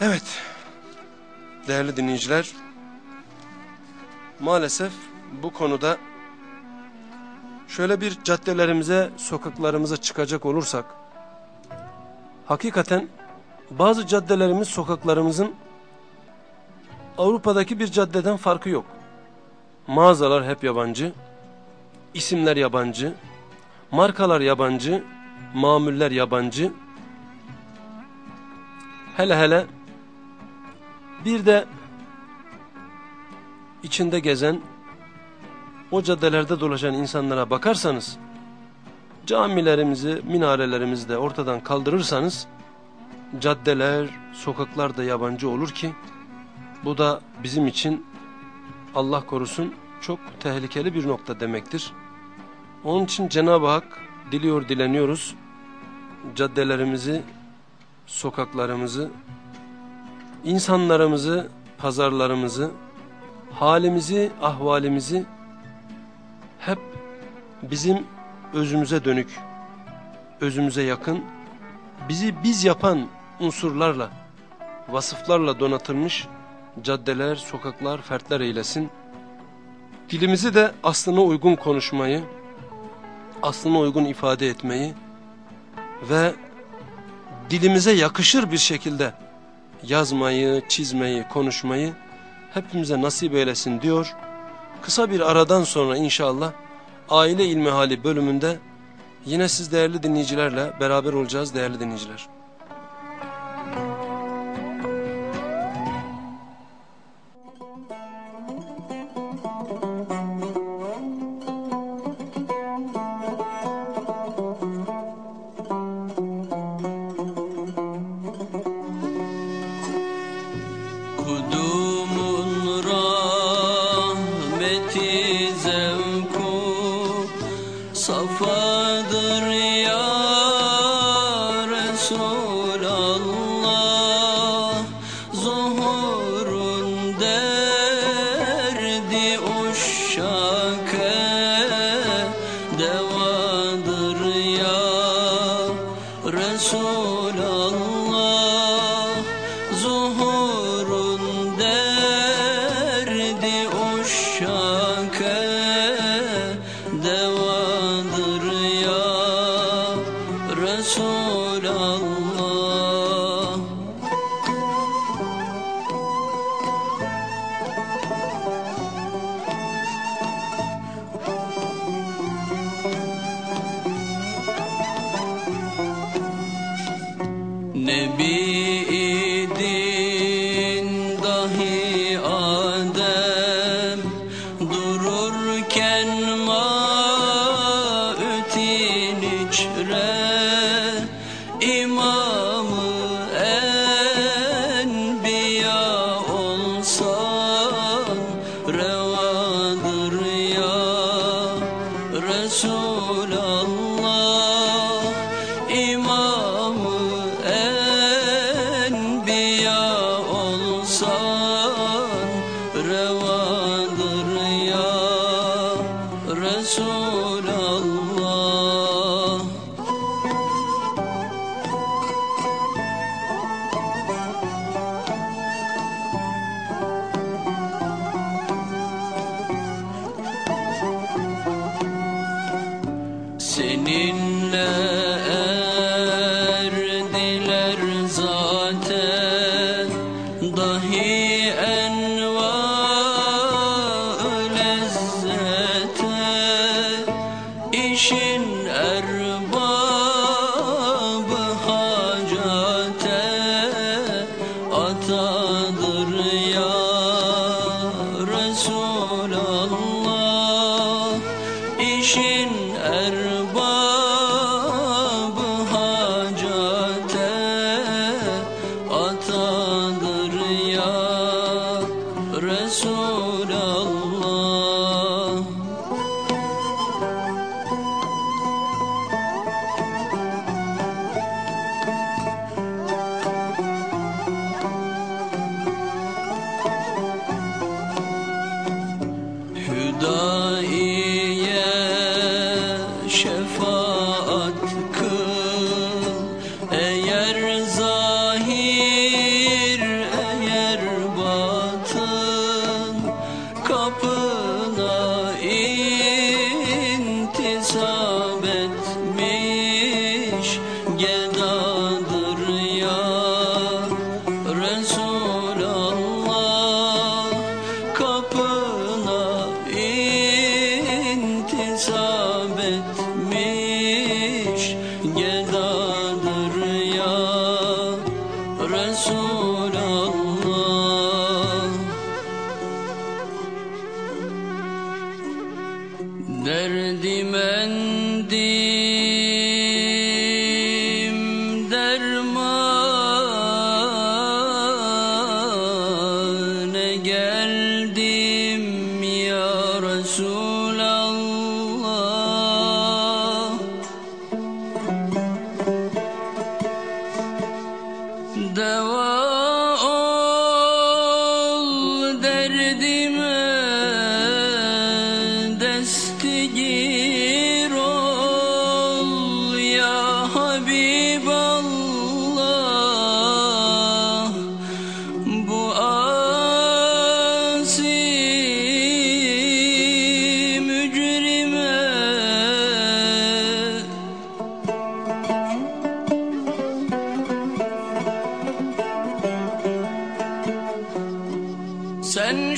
Evet değerli dinleyiciler maalesef bu konuda şöyle bir caddelerimize sokaklarımıza çıkacak olursak hakikaten bazı caddelerimiz sokaklarımızın Avrupa'daki bir caddeden farkı yok. Mağazalar hep yabancı, isimler yabancı, markalar yabancı, mamuller yabancı. Hele hele bir de içinde gezen, o caddelerde dolaşan insanlara bakarsanız, camilerimizi, minarelerimizi de ortadan kaldırırsanız, caddeler, sokaklar da yabancı olur ki, bu da bizim için Allah korusun çok tehlikeli bir nokta demektir. Onun için Cenab-ı Hak diliyor dileniyoruz. Caddelerimizi, sokaklarımızı, insanlarımızı, pazarlarımızı, halimizi, ahvalimizi hep bizim özümüze dönük, özümüze yakın, bizi biz yapan unsurlarla, vasıflarla donatılmış caddeler, sokaklar, fertler eylesin. Dilimizi de aslına uygun konuşmayı, aslına uygun ifade etmeyi ve dilimize yakışır bir şekilde yazmayı, çizmeyi, konuşmayı hepimize nasip eylesin diyor. Kısa bir aradan sonra inşallah aile ilmihali bölümünde yine siz değerli dinleyicilerle beraber olacağız değerli dinleyiciler.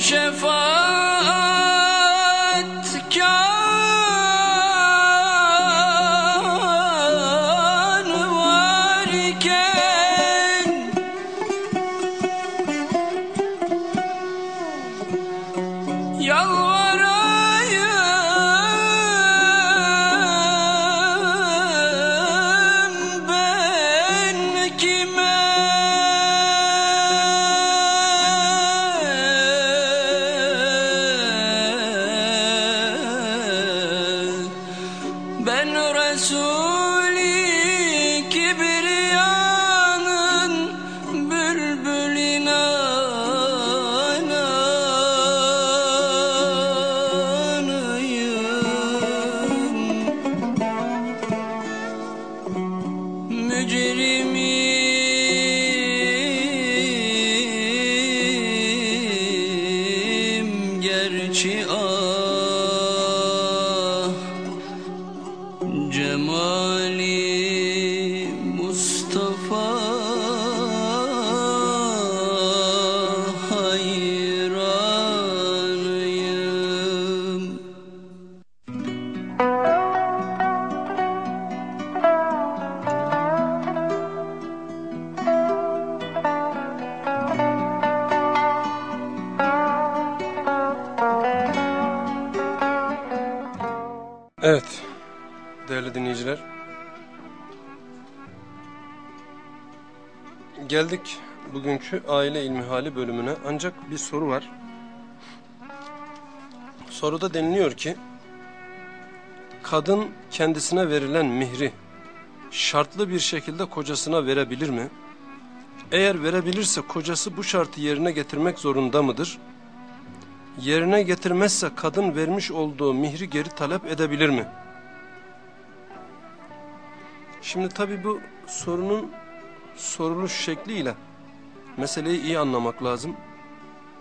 Geldik ancak bir soru var. Soruda deniliyor ki kadın kendisine verilen mihri şartlı bir şekilde kocasına verebilir mi? Eğer verebilirse kocası bu şartı yerine getirmek zorunda mıdır? Yerine getirmezse kadın vermiş olduğu mihri geri talep edebilir mi? Şimdi tabi bu sorunun soruluş şekliyle meseleyi iyi anlamak lazım.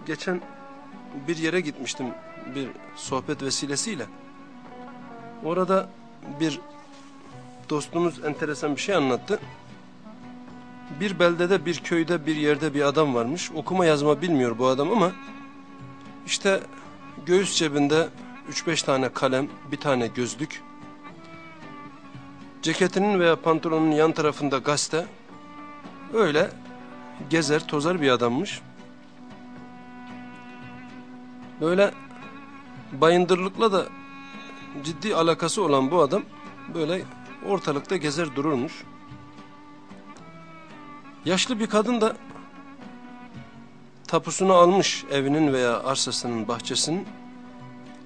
Geçen bir yere gitmiştim bir sohbet vesilesiyle. Orada bir dostumuz enteresan bir şey anlattı. bir beldede bir köyde bir yerde bir adam varmış. Okuma yazma bilmiyor bu adam ama işte göğüs cebinde 3-5 tane kalem, bir tane gözlük, ceketinin veya pantolonun yan tarafında gazete, öyle gezer tozar bir adammış. Böyle bayındırlıkla da ciddi alakası olan bu adam böyle ortalıkta gezer dururmuş. Yaşlı bir kadın da tapusunu almış evinin veya arsasının bahçesinin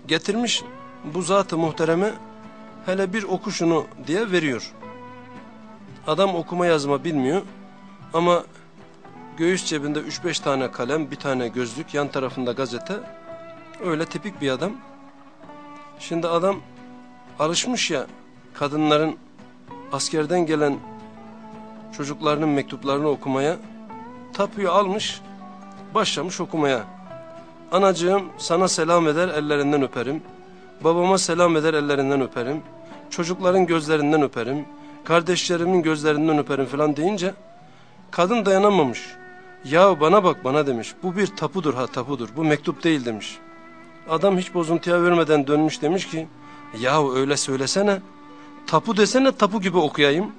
getirmiş bu zatı muhtereme hele bir oku şunu diye veriyor. Adam okuma yazma bilmiyor ama göğüs cebinde 3-5 tane kalem, bir tane gözlük, yan tarafında gazete. Öyle tipik bir adam. Şimdi adam alışmış ya kadınların askerden gelen çocuklarının mektuplarını okumaya. Tapuyu almış, başlamış okumaya. Anacığım sana selam eder ellerinden öperim. Babama selam eder ellerinden öperim. Çocukların gözlerinden öperim. Kardeşlerimin gözlerinden öperim falan deyince kadın dayanamamış. Ya bana bak bana demiş. Bu bir tapudur ha tapudur. Bu mektup değil demiş. Adam hiç bozuntuya vermeden dönmüş demiş ki yahu öyle söylesene. Tapu desene tapu gibi okuyayım.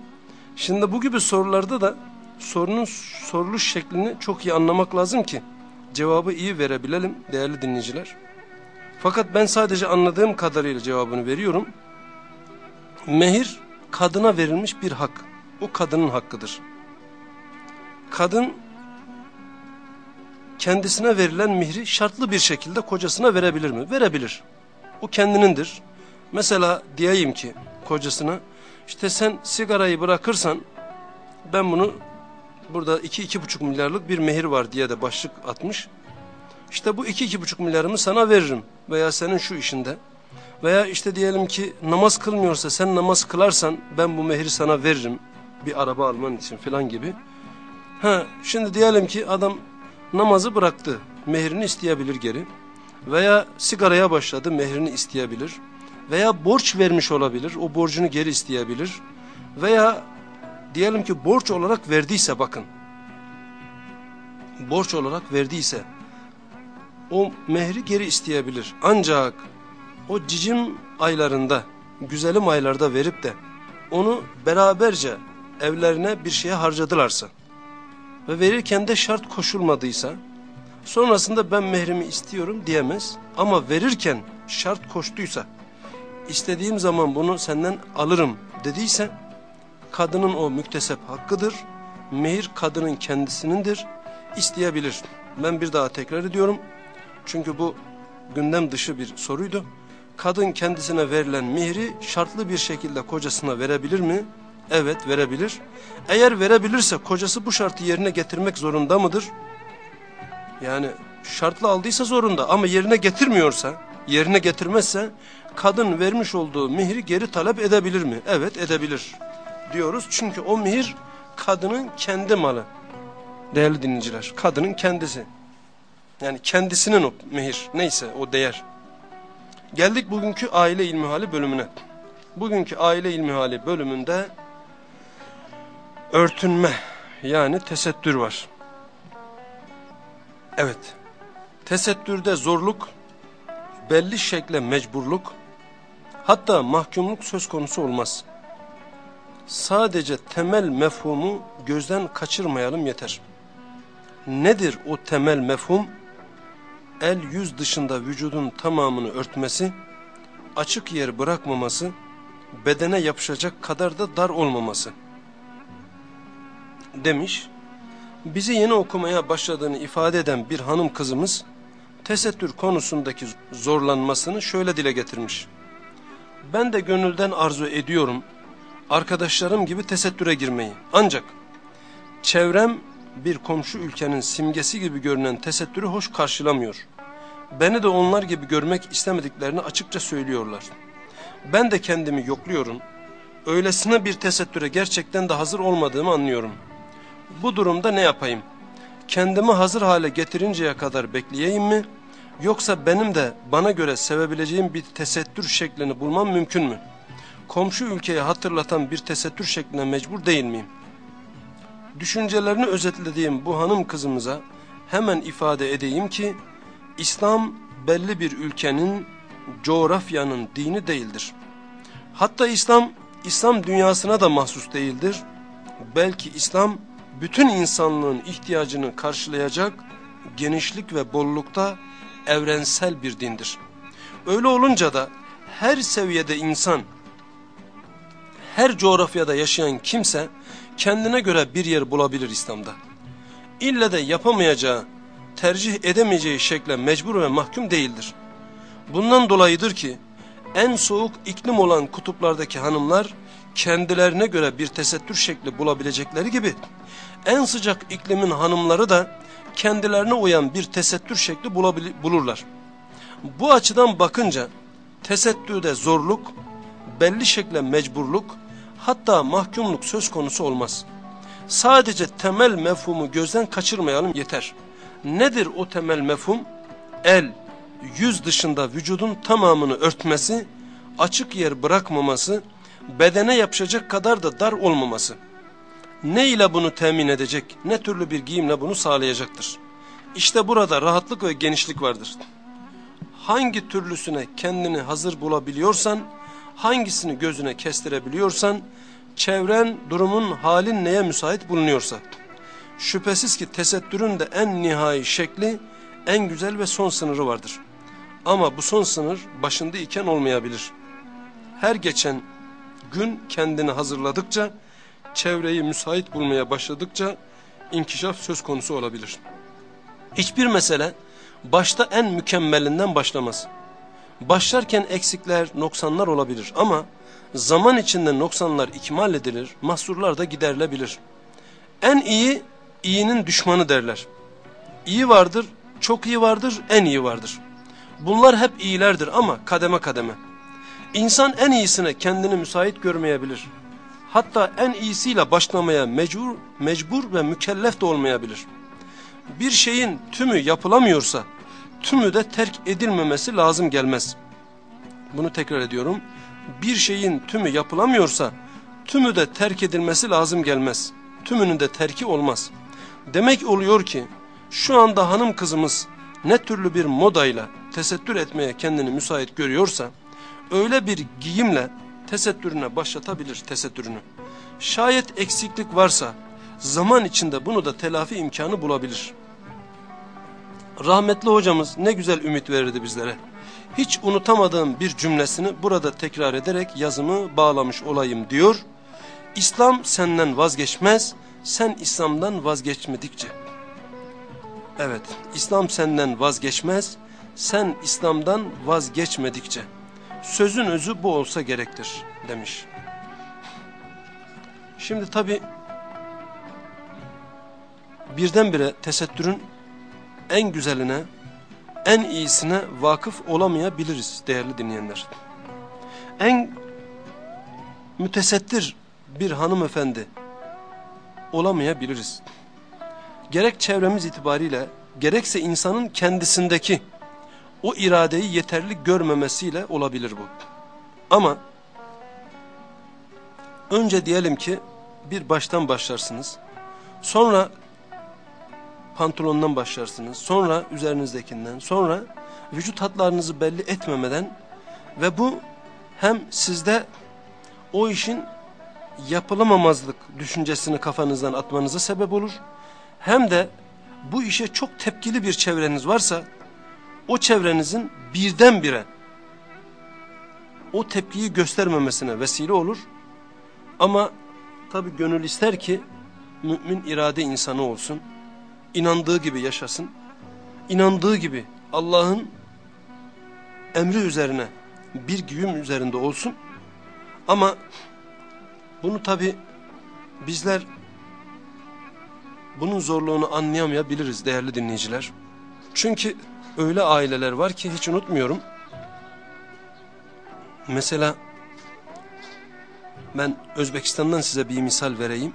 Şimdi bu gibi sorularda da sorunun soruluş şeklini çok iyi anlamak lazım ki cevabı iyi verebilelim değerli dinleyiciler. Fakat ben sadece anladığım kadarıyla cevabını veriyorum. Mehir kadına verilmiş bir hak. O kadının hakkıdır. Kadın kendisine verilen mihri şartlı bir şekilde kocasına verebilir mi? Verebilir. O kendinindir. Mesela diyeyim ki kocasına işte sen sigarayı bırakırsan ben bunu burada iki iki buçuk milyarlık bir mehir var diye de başlık atmış. İşte bu iki iki buçuk milyarımı sana veririm veya senin şu işinde. Veya işte diyelim ki namaz kılmıyorsa sen namaz kılarsan ben bu mehri sana veririm. Bir araba alman için falan gibi. Ha, şimdi diyelim ki adam namazı bıraktı. Mehrini isteyebilir geri. Veya sigaraya başladı mehrini isteyebilir. Veya borç vermiş olabilir. O borcunu geri isteyebilir. Veya diyelim ki borç olarak verdiyse bakın. Borç olarak verdiyse o mehri geri isteyebilir. Ancak o cicim aylarında, güzelim aylarda verip de onu beraberce evlerine bir şeye harcadılarsa ve verirken de şart koşulmadıysa sonrasında ben mehrimi istiyorum diyemez ama verirken şart koştuysa istediğim zaman bunu senden alırım dediyse kadının o müktesep hakkıdır. Mehir kadının kendisinindir. isteyebilir. Ben bir daha tekrar ediyorum. Çünkü bu gündem dışı bir soruydu. Kadın kendisine verilen mihri şartlı bir şekilde kocasına verebilir mi? Evet verebilir. Eğer verebilirse kocası bu şartı yerine getirmek zorunda mıdır? Yani şartlı aldıysa zorunda ama yerine getirmiyorsa, yerine getirmezse kadın vermiş olduğu mihri geri talep edebilir mi? Evet edebilir diyoruz. Çünkü o mihir kadının kendi malı. Değerli dinleyiciler, kadının kendisi. Yani kendisinin o mehir neyse o değer. Geldik bugünkü aile ilmihali bölümüne. Bugünkü aile ilmihali bölümünde örtünme yani tesettür var. Evet. Tesettürde zorluk, belli şekle mecburluk, hatta mahkumluk söz konusu olmaz. Sadece temel mefhumu gözden kaçırmayalım yeter. Nedir o temel mefhum? el yüz dışında vücudun tamamını örtmesi, açık yer bırakmaması, bedene yapışacak kadar da dar olmaması. Demiş, bizi yeni okumaya başladığını ifade eden bir hanım kızımız, tesettür konusundaki zorlanmasını şöyle dile getirmiş. Ben de gönülden arzu ediyorum, arkadaşlarım gibi tesettüre girmeyi. Ancak çevrem bir komşu ülkenin simgesi gibi görünen tesettürü hoş karşılamıyor. Beni de onlar gibi görmek istemediklerini açıkça söylüyorlar. Ben de kendimi yokluyorum. Öylesine bir tesettüre gerçekten de hazır olmadığımı anlıyorum. Bu durumda ne yapayım? Kendimi hazır hale getirinceye kadar bekleyeyim mi? Yoksa benim de bana göre sevebileceğim bir tesettür şeklini bulmam mümkün mü? Komşu ülkeye hatırlatan bir tesettür şekline mecbur değil miyim? düşüncelerini özetlediğim bu hanım kızımıza hemen ifade edeyim ki İslam belli bir ülkenin coğrafyanın dini değildir. Hatta İslam İslam dünyasına da mahsus değildir. Belki İslam bütün insanlığın ihtiyacını karşılayacak genişlik ve bollukta evrensel bir dindir. Öyle olunca da her seviyede insan, her coğrafyada yaşayan kimse kendine göre bir yer bulabilir İslam'da. İlle de yapamayacağı, tercih edemeyeceği şekle mecbur ve mahkum değildir. Bundan dolayıdır ki en soğuk iklim olan kutuplardaki hanımlar kendilerine göre bir tesettür şekli bulabilecekleri gibi en sıcak iklimin hanımları da kendilerine uyan bir tesettür şekli bulurlar. Bu açıdan bakınca tesettürde zorluk, belli şekle mecburluk, hatta mahkumluk söz konusu olmaz. Sadece temel mefhumu gözden kaçırmayalım yeter. Nedir o temel mefhum? El, yüz dışında vücudun tamamını örtmesi, açık yer bırakmaması, bedene yapışacak kadar da dar olmaması. Ne ile bunu temin edecek, ne türlü bir giyimle bunu sağlayacaktır. İşte burada rahatlık ve genişlik vardır. Hangi türlüsüne kendini hazır bulabiliyorsan, hangisini gözüne kestirebiliyorsan, çevren, durumun, halin neye müsait bulunuyorsa. Şüphesiz ki tesettürün de en nihai şekli, en güzel ve son sınırı vardır. Ama bu son sınır başında iken olmayabilir. Her geçen gün kendini hazırladıkça, çevreyi müsait bulmaya başladıkça inkişaf söz konusu olabilir. Hiçbir mesele başta en mükemmelinden başlamaz. Başlarken eksikler, noksanlar olabilir ama zaman içinde noksanlar ikmal edilir, mahsurlar da giderilebilir. En iyi, iyinin düşmanı derler. İyi vardır, çok iyi vardır, en iyi vardır. Bunlar hep iyilerdir ama kademe kademe. İnsan en iyisine kendini müsait görmeyebilir. Hatta en iyisiyle başlamaya mecbur, mecbur ve mükellef de olmayabilir. Bir şeyin tümü yapılamıyorsa, tümü de terk edilmemesi lazım gelmez. Bunu tekrar ediyorum. Bir şeyin tümü yapılamıyorsa, tümü de terk edilmesi lazım gelmez. Tümünün de terki olmaz. Demek oluyor ki, şu anda hanım kızımız ne türlü bir modayla tesettür etmeye kendini müsait görüyorsa, öyle bir giyimle tesettürüne başlatabilir tesettürünü. Şayet eksiklik varsa zaman içinde bunu da telafi imkanı bulabilir. Rahmetli hocamız ne güzel ümit verirdi bizlere. Hiç unutamadığım bir cümlesini burada tekrar ederek yazımı bağlamış olayım diyor. İslam senden vazgeçmez, sen İslam'dan vazgeçmedikçe. Evet, İslam senden vazgeçmez, sen İslam'dan vazgeçmedikçe. Sözün özü bu olsa gerektir demiş. Şimdi tabi birdenbire tesettürün en güzeline, en iyisine vakıf olamayabiliriz değerli dinleyenler. En mütesettir bir hanımefendi olamayabiliriz. Gerek çevremiz itibariyle, gerekse insanın kendisindeki o iradeyi yeterli görmemesiyle olabilir bu. Ama önce diyelim ki bir baştan başlarsınız. Sonra pantolondan başlarsınız. Sonra üzerinizdekinden. Sonra vücut hatlarınızı belli etmemeden ve bu hem sizde o işin yapılamamazlık düşüncesini kafanızdan atmanıza sebep olur. Hem de bu işe çok tepkili bir çevreniz varsa o çevrenizin birdenbire o tepkiyi göstermemesine vesile olur. Ama tabi gönül ister ki mümin irade insanı olsun. inandığı gibi yaşasın. inandığı gibi Allah'ın emri üzerine bir güğüm üzerinde olsun. Ama bunu tabi bizler bunun zorluğunu anlayamayabiliriz değerli dinleyiciler. Çünkü öyle aileler var ki hiç unutmuyorum. Mesela ben Özbekistan'dan size bir misal vereyim.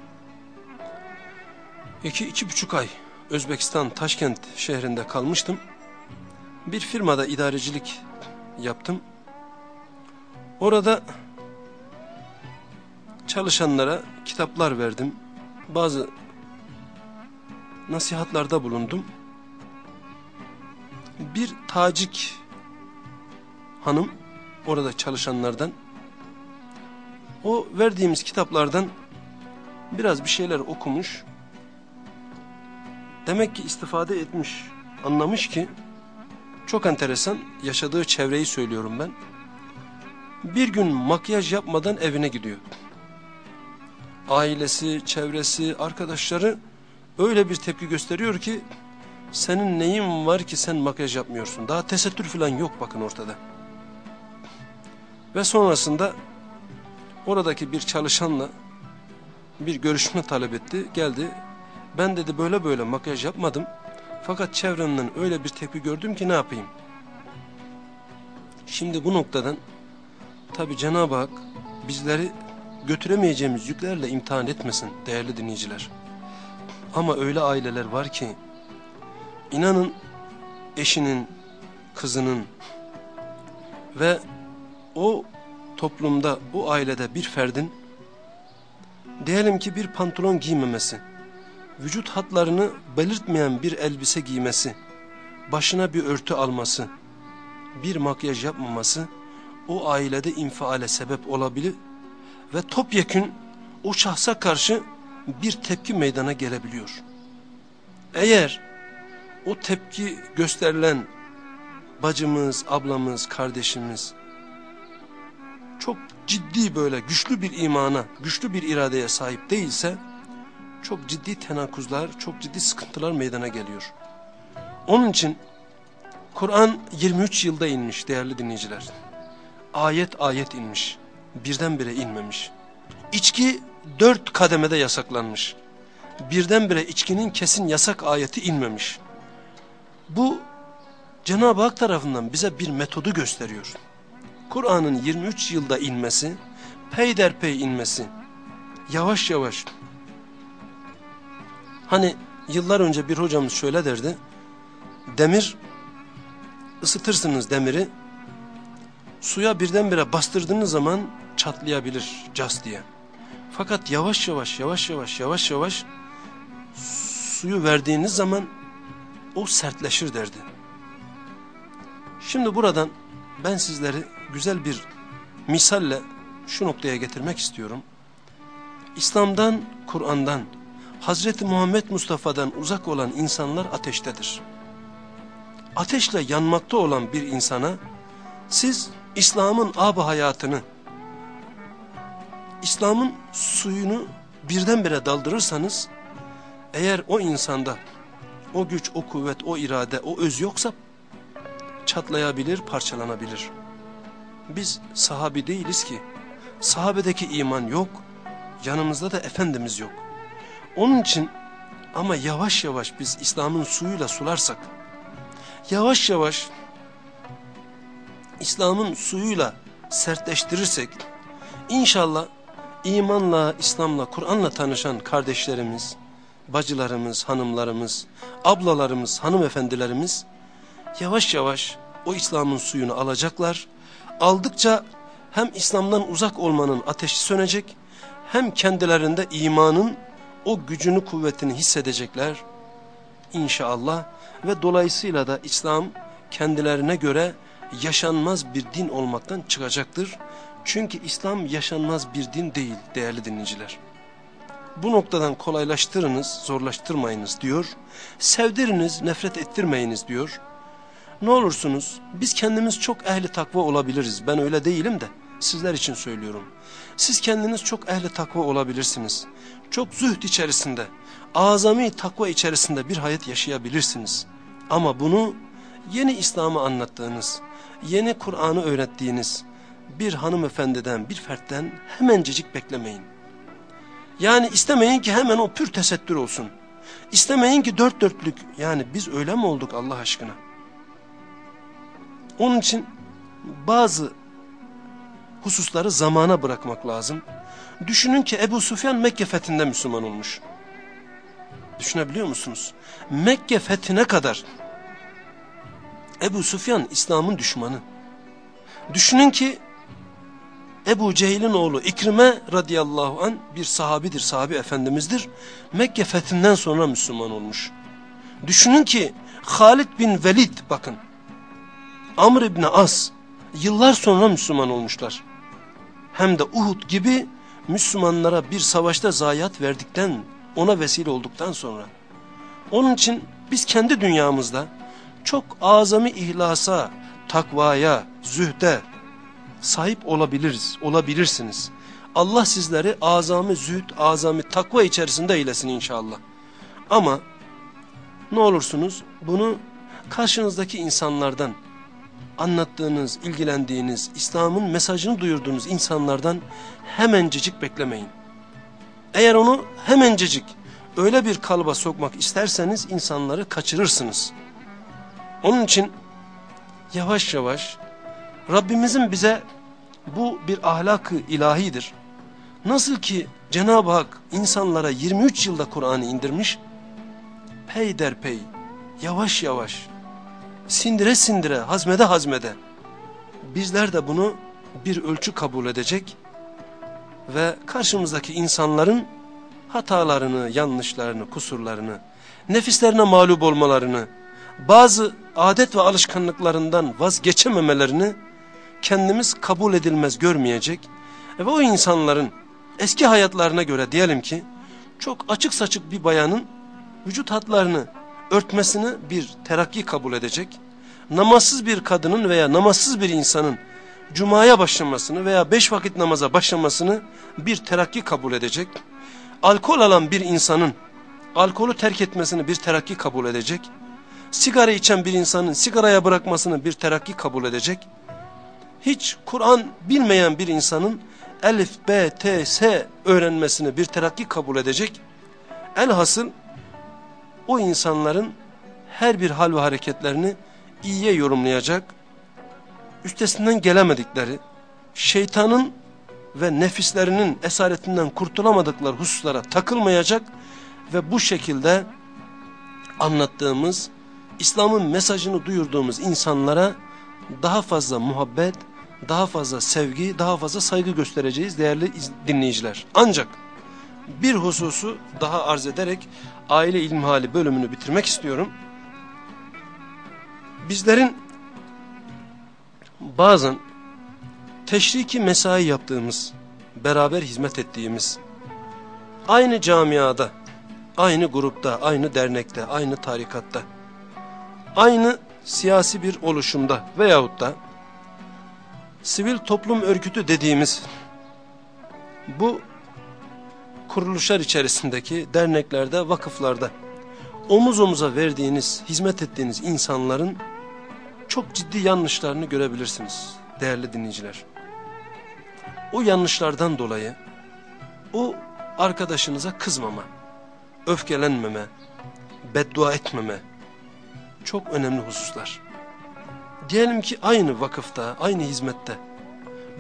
İki, iki buçuk ay Özbekistan Taşkent şehrinde kalmıştım. Bir firmada idarecilik yaptım. Orada çalışanlara kitaplar verdim. Bazı nasihatlarda bulundum. Bir tacik hanım orada çalışanlardan o verdiğimiz kitaplardan biraz bir şeyler okumuş. Demek ki istifade etmiş, anlamış ki çok enteresan yaşadığı çevreyi söylüyorum ben. Bir gün makyaj yapmadan evine gidiyor. Ailesi, çevresi, arkadaşları öyle bir tepki gösteriyor ki senin neyin var ki sen makyaj yapmıyorsun. Daha tesettür falan yok bakın ortada. Ve sonrasında oradaki bir çalışanla bir görüşme talep etti. Geldi. Ben dedi böyle böyle makyaj yapmadım. Fakat çevremden öyle bir tepki gördüm ki ne yapayım? Şimdi bu noktadan tabi Cenab-ı Hak bizleri götüremeyeceğimiz yüklerle imtihan etmesin değerli dinleyiciler. Ama öyle aileler var ki inanın eşinin, kızının ve o toplumda, o ailede bir ferdin diyelim ki bir pantolon giymemesi, vücut hatlarını belirtmeyen bir elbise giymesi, başına bir örtü alması, bir makyaj yapmaması o ailede infiale sebep olabilir ve topyekün o şahsa karşı bir tepki meydana gelebiliyor. Eğer o tepki gösterilen bacımız, ablamız, kardeşimiz çok ciddi böyle güçlü bir imana, güçlü bir iradeye sahip değilse çok ciddi tenakuzlar, çok ciddi sıkıntılar meydana geliyor. Onun için Kur'an 23 yılda inmiş değerli dinleyiciler. Ayet ayet inmiş. Birdenbire inmemiş. İçki dört kademede yasaklanmış. Birdenbire içkinin kesin yasak ayeti inmemiş. Bu Cenab-ı Hak tarafından bize bir metodu gösteriyor. Kur'an'ın 23 yılda inmesi, peyderpey inmesi, yavaş yavaş. Hani yıllar önce bir hocamız şöyle derdi, demir, ısıtırsınız demiri, suya birdenbire bastırdığınız zaman çatlayabilir cas diye. Fakat yavaş yavaş, yavaş yavaş, yavaş yavaş suyu verdiğiniz zaman o sertleşir derdi. Şimdi buradan ben sizleri güzel bir misalle şu noktaya getirmek istiyorum. İslam'dan, Kur'an'dan, Hazreti Muhammed Mustafa'dan uzak olan insanlar ateştedir. Ateşle yanmakta olan bir insana siz İslam'ın ab hayatını, İslam'ın suyunu birdenbire daldırırsanız eğer o insanda o güç, o kuvvet, o irade, o öz yoksa çatlayabilir, parçalanabilir. Biz sahabi değiliz ki. Sahabedeki iman yok, yanımızda da Efendimiz yok. Onun için ama yavaş yavaş biz İslam'ın suyuyla sularsak, yavaş yavaş İslam'ın suyuyla sertleştirirsek, inşallah imanla, İslam'la, Kur'an'la tanışan kardeşlerimiz, bacılarımız, hanımlarımız, ablalarımız, hanımefendilerimiz yavaş yavaş o İslam'ın suyunu alacaklar. Aldıkça hem İslam'dan uzak olmanın ateşi sönecek, hem kendilerinde imanın o gücünü kuvvetini hissedecekler inşallah ve dolayısıyla da İslam kendilerine göre yaşanmaz bir din olmaktan çıkacaktır. Çünkü İslam yaşanmaz bir din değil değerli dinleyiciler. Bu noktadan kolaylaştırınız, zorlaştırmayınız diyor. Sevdiriniz, nefret ettirmeyiniz diyor. Ne olursunuz biz kendimiz çok ehli takva olabiliriz. Ben öyle değilim de sizler için söylüyorum. Siz kendiniz çok ehli takva olabilirsiniz. Çok zühd içerisinde, azami takva içerisinde bir hayat yaşayabilirsiniz. Ama bunu yeni İslam'ı anlattığınız, yeni Kur'an'ı öğrettiğiniz bir hanımefendiden, bir fertten hemencecik beklemeyin. Yani istemeyin ki hemen o pür tesettür olsun. İstemeyin ki dört dörtlük. Yani biz öyle mi olduk Allah aşkına? Onun için bazı hususları zamana bırakmak lazım. Düşünün ki Ebu Sufyan Mekke fethinde Müslüman olmuş. Düşünebiliyor musunuz? Mekke fethine kadar Ebu Sufyan İslam'ın düşmanı. Düşünün ki Ebu Cehil'in oğlu İkrime radıyallahu an bir sahabidir, sahabi efendimizdir. Mekke fethinden sonra Müslüman olmuş. Düşünün ki Halid bin Velid bakın. Amr ibn As yıllar sonra Müslüman olmuşlar. Hem de Uhud gibi Müslümanlara bir savaşta zayiat verdikten, ona vesile olduktan sonra. Onun için biz kendi dünyamızda çok azami ihlasa, takvaya, zühde sahip olabiliriz, olabilirsiniz. Allah sizleri azami zühd, azami takva içerisinde eylesin inşallah. Ama ne olursunuz bunu karşınızdaki insanlardan, anlattığınız, ilgilendiğiniz, İslam'ın mesajını duyurduğunuz insanlardan hemencecik beklemeyin. Eğer onu hemencecik öyle bir kalıba sokmak isterseniz insanları kaçırırsınız. Onun için yavaş yavaş Rabbimizin bize bu bir ahlakı ilahidir. Nasıl ki Cenab-ı Hak insanlara 23 yılda Kur'an'ı indirmiş, pey yavaş yavaş, sindire sindire, hazmede hazmede, bizler de bunu bir ölçü kabul edecek ve karşımızdaki insanların hatalarını, yanlışlarını, kusurlarını, nefislerine mağlup olmalarını, bazı adet ve alışkanlıklarından vazgeçememelerini kendimiz kabul edilmez görmeyecek ve o insanların eski hayatlarına göre diyelim ki çok açık saçık bir bayanın vücut hatlarını örtmesini bir terakki kabul edecek. Namazsız bir kadının veya namazsız bir insanın cumaya başlamasını veya beş vakit namaza başlamasını bir terakki kabul edecek. Alkol alan bir insanın alkolü terk etmesini bir terakki kabul edecek. Sigara içen bir insanın sigaraya bırakmasını bir terakki kabul edecek. Hiç Kur'an bilmeyen bir insanın Elif, B, T, S öğrenmesini bir terakki kabul edecek. Elhasıl o insanların her bir hal ve hareketlerini iyiye yorumlayacak, üstesinden gelemedikleri, şeytanın ve nefislerinin esaretinden kurtulamadıkları hususlara takılmayacak ve bu şekilde anlattığımız, İslam'ın mesajını duyurduğumuz insanlara daha fazla muhabbet, daha fazla sevgi, daha fazla saygı göstereceğiz değerli dinleyiciler. Ancak bir hususu daha arz ederek aile ilmihali bölümünü bitirmek istiyorum. Bizlerin bazen teşriki mesai yaptığımız, beraber hizmet ettiğimiz, aynı camiada, aynı grupta, aynı dernekte, aynı tarikatta, aynı siyasi bir oluşumda veyahut da sivil toplum örgütü dediğimiz bu kuruluşlar içerisindeki derneklerde, vakıflarda omuz omuza verdiğiniz, hizmet ettiğiniz insanların çok ciddi yanlışlarını görebilirsiniz değerli dinleyiciler. O yanlışlardan dolayı o arkadaşınıza kızmama, öfkelenmeme, beddua etmeme çok önemli hususlar. Diyelim ki aynı vakıfta, aynı hizmette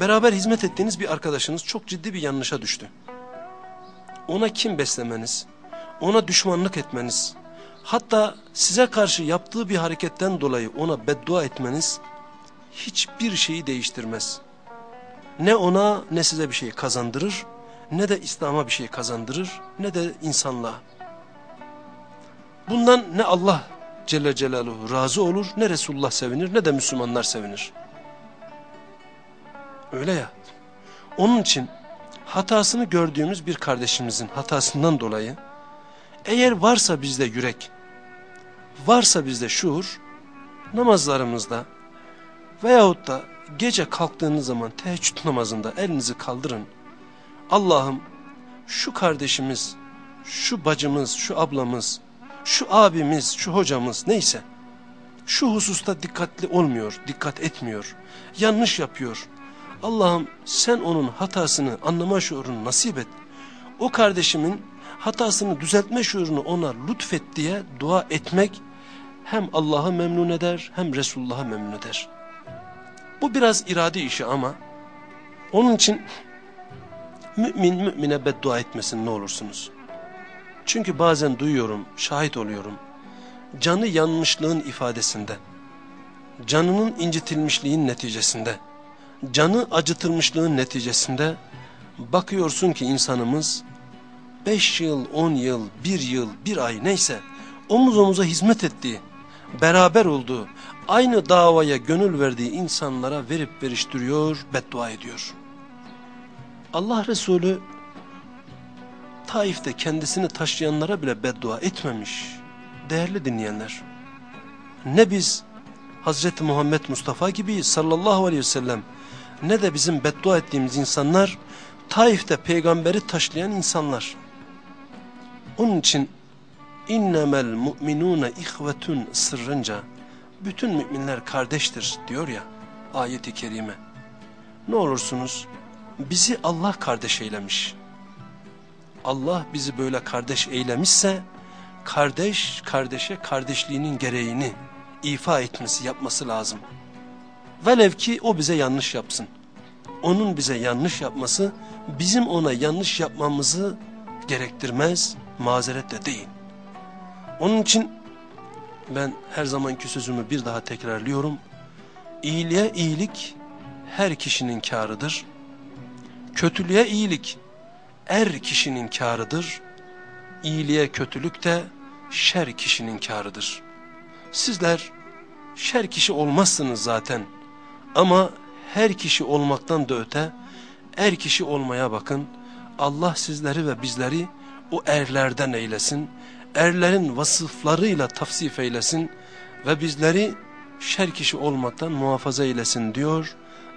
beraber hizmet ettiğiniz bir arkadaşınız çok ciddi bir yanlışa düştü. Ona kim beslemeniz, ona düşmanlık etmeniz, hatta size karşı yaptığı bir hareketten dolayı ona beddua etmeniz hiçbir şeyi değiştirmez. Ne ona ne size bir şey kazandırır, ne de İslam'a bir şey kazandırır, ne de insanlığa. Bundan ne Allah Celle Celaluhu razı olur, ne Resulullah sevinir, ne de Müslümanlar sevinir. Öyle ya. Onun için hatasını gördüğümüz bir kardeşimizin hatasından dolayı eğer varsa bizde yürek, varsa bizde şuur, namazlarımızda veyahut da gece kalktığınız zaman teheccüd namazında elinizi kaldırın. Allah'ım şu kardeşimiz, şu bacımız, şu ablamız, şu abimiz, şu hocamız neyse şu hususta dikkatli olmuyor, dikkat etmiyor, yanlış yapıyor. Allah'ım sen onun hatasını anlama şuurunu nasip et. O kardeşimin hatasını düzeltme şuurunu ona lütfet diye dua etmek hem Allah'ı memnun eder hem Resulullah'ı memnun eder. Bu biraz irade işi ama onun için mümin mümine beddua etmesin ne olursunuz. Çünkü bazen duyuyorum, şahit oluyorum. Canı yanmışlığın ifadesinde, canının incitilmişliğin neticesinde, canı acıtılmışlığın neticesinde bakıyorsun ki insanımız 5 yıl, 10 yıl, 1 yıl, 1 ay neyse omuz omuza hizmet ettiği, beraber olduğu, aynı davaya gönül verdiği insanlara verip veriştiriyor, beddua ediyor. Allah Resulü Taif'te kendisini taşıyanlara bile beddua etmemiş. Değerli dinleyenler. Ne biz Hazreti Muhammed Mustafa gibi sallallahu aleyhi ve sellem ne de bizim beddua ettiğimiz insanlar Taif'te peygamberi taşlayan insanlar. Onun için innemel mu'minune ihvetun sırrınca bütün müminler kardeştir diyor ya ayeti kerime. Ne olursunuz bizi Allah kardeş eylemiş. Allah bizi böyle kardeş eylemişse kardeş kardeşe kardeşliğinin gereğini ifa etmesi yapması lazım. Velev ki o bize yanlış yapsın. Onun bize yanlış yapması bizim ona yanlış yapmamızı gerektirmez, mazeret de değil. Onun için ben her zamanki sözümü bir daha tekrarlıyorum. İyiliğe iyilik her kişinin karıdır. Kötülüğe iyilik er kişinin karıdır. İyiliğe kötülük de şer kişinin karıdır. Sizler şer kişi olmazsınız zaten. Ama her kişi olmaktan da öte er kişi olmaya bakın. Allah sizleri ve bizleri o erlerden eylesin. Erlerin vasıflarıyla tafsif eylesin ve bizleri şer kişi olmaktan muhafaza eylesin diyor.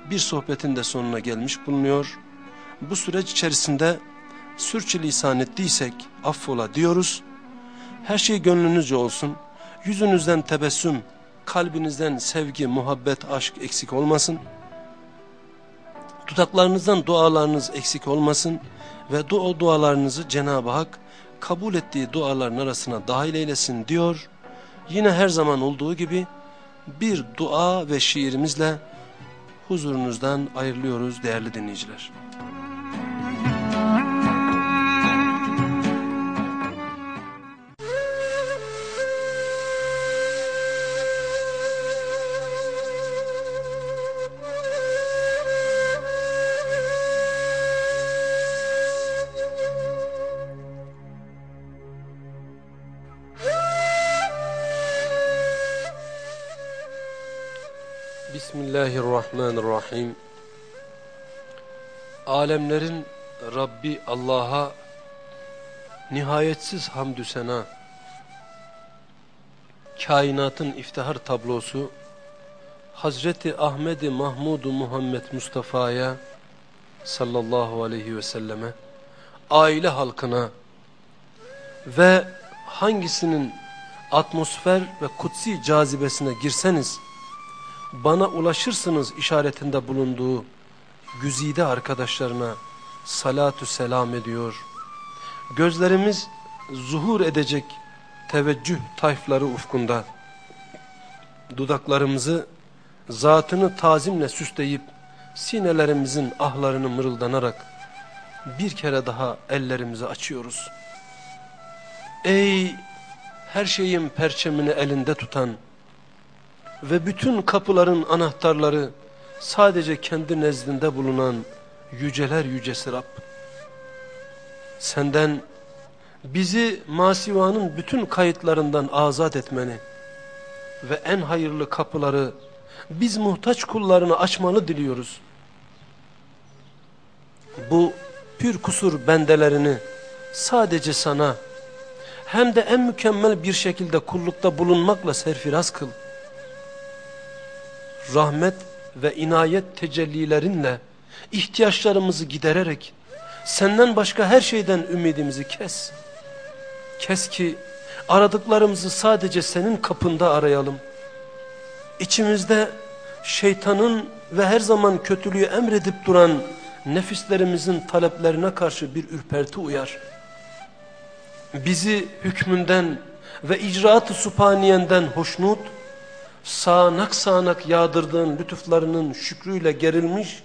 Bir sohbetin de sonuna gelmiş bulunuyor. Bu süreç içerisinde sürçülisan ettiysek affola diyoruz. Her şey gönlünüzce olsun. Yüzünüzden tebessüm, kalbinizden sevgi, muhabbet, aşk eksik olmasın. Dudaklarınızdan dualarınız eksik olmasın ve o dualarınızı Cenab-ı Hak kabul ettiği duaların arasına dahil eylesin diyor. Yine her zaman olduğu gibi bir dua ve şiirimizle huzurunuzdan ayrılıyoruz değerli dinleyiciler. Bismillahirrahmanirrahim. Alemlerin Rabbi Allah'a nihayetsiz hamdü sena, kainatın iftihar tablosu, Hazreti Ahmedi Mahmudu Muhammed Mustafa'ya sallallahu aleyhi ve selleme, aile halkına ve hangisinin atmosfer ve kutsi cazibesine girseniz, bana ulaşırsınız işaretinde bulunduğu güzide arkadaşlarına salatü selam ediyor. Gözlerimiz zuhur edecek teveccüh tayfları ufkunda. Dudaklarımızı zatını tazimle süsleyip sinelerimizin ahlarını mırıldanarak bir kere daha ellerimizi açıyoruz. Ey her şeyin perçemini elinde tutan ve bütün kapıların anahtarları sadece kendi nezdinde bulunan yüceler yücesi Rab. Senden bizi masivanın bütün kayıtlarından azat etmeni ve en hayırlı kapıları biz muhtaç kullarını açmanı diliyoruz. Bu pür kusur bendelerini sadece sana hem de en mükemmel bir şekilde kullukta bulunmakla serfiraz kıl rahmet ve inayet tecellilerinle ihtiyaçlarımızı gidererek senden başka her şeyden ümidimizi kes. Kes ki aradıklarımızı sadece senin kapında arayalım. İçimizde şeytanın ve her zaman kötülüğü emredip duran nefislerimizin taleplerine karşı bir ürperti uyar. Bizi hükmünden ve icraat-ı hoşnut sağanak sağanak yağdırdığın lütuflarının şükrüyle gerilmiş,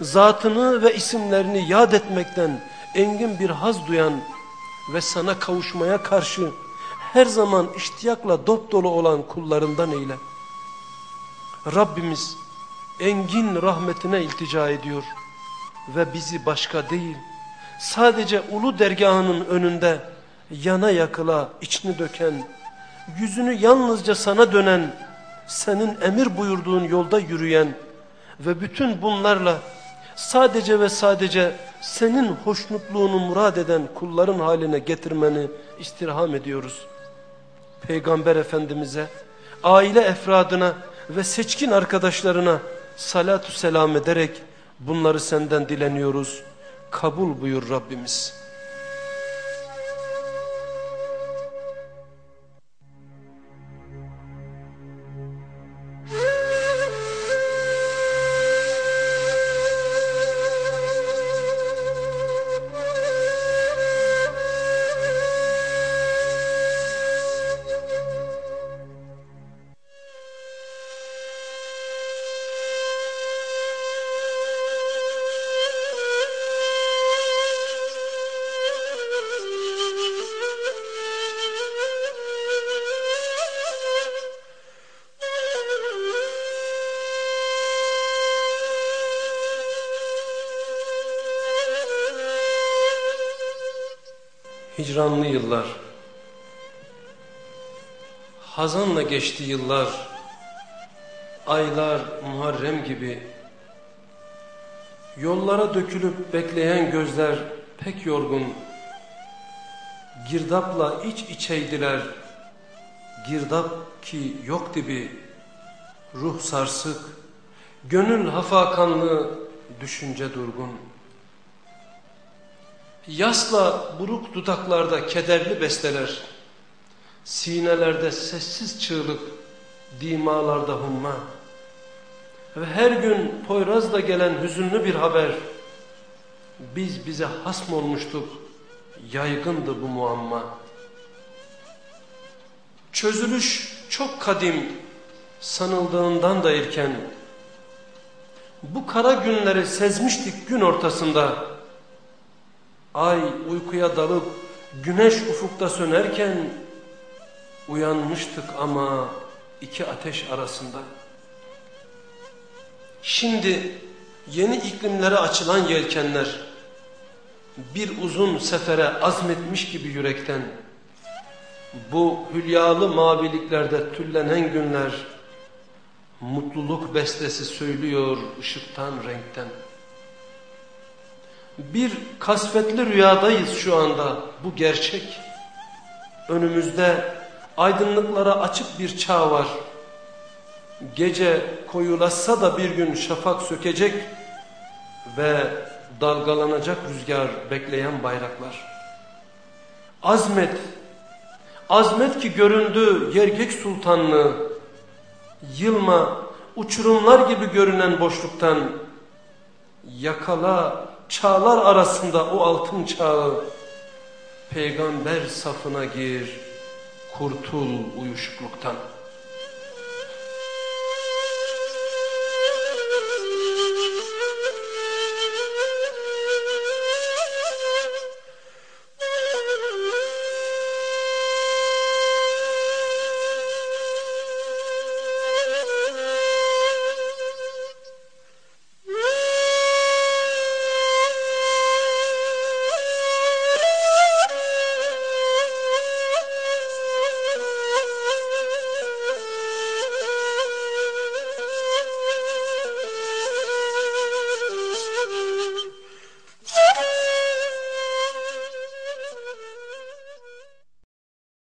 zatını ve isimlerini yad etmekten engin bir haz duyan ve sana kavuşmaya karşı her zaman iştiyakla dop dolu olan kullarından eyle. Rabbimiz engin rahmetine iltica ediyor ve bizi başka değil, sadece ulu dergahının önünde yana yakıla içini döken, yüzünü yalnızca sana dönen, senin emir buyurduğun yolda yürüyen ve bütün bunlarla sadece ve sadece senin hoşnutluğunu murad eden kulların haline getirmeni istirham ediyoruz. Peygamber Efendimiz'e, aile efradına ve seçkin arkadaşlarına salatu selam ederek bunları senden dileniyoruz. Kabul buyur Rabbimiz. Hazanla geçti yıllar, aylar Muharrem gibi, yollara dökülüp bekleyen gözler pek yorgun, girdapla iç içeydiler, girdap ki yok dibi, ruh sarsık, gönül hafakanlı, düşünce durgun. Yasla buruk dudaklarda kederli besteler, sinelerde sessiz çığlık, dimalarda humma. Ve her gün Poyraz'da gelen hüzünlü bir haber, biz bize hasm olmuştuk, yaygındı bu muamma. Çözülüş çok kadim, sanıldığından da erken, bu kara günleri sezmiştik gün ortasında, Ay uykuya dalıp güneş ufukta sönerken uyanmıştık ama iki ateş arasında. Şimdi yeni iklimlere açılan yelkenler bir uzun sefere azmetmiş gibi yürekten bu hülyalı maviliklerde tüllenen günler mutluluk bestesi söylüyor ışıktan renkten. Bir kasvetli rüyadayız şu anda bu gerçek. Önümüzde aydınlıklara açık bir çağ var. Gece koyulaşsa da bir gün şafak sökecek ve dalgalanacak rüzgar bekleyen bayraklar. Azmet, azmet ki göründü yergek sultanlığı, yılma uçurumlar gibi görünen boşluktan, yakala çağlar arasında o altın çağı peygamber safına gir kurtul uyuşukluktan.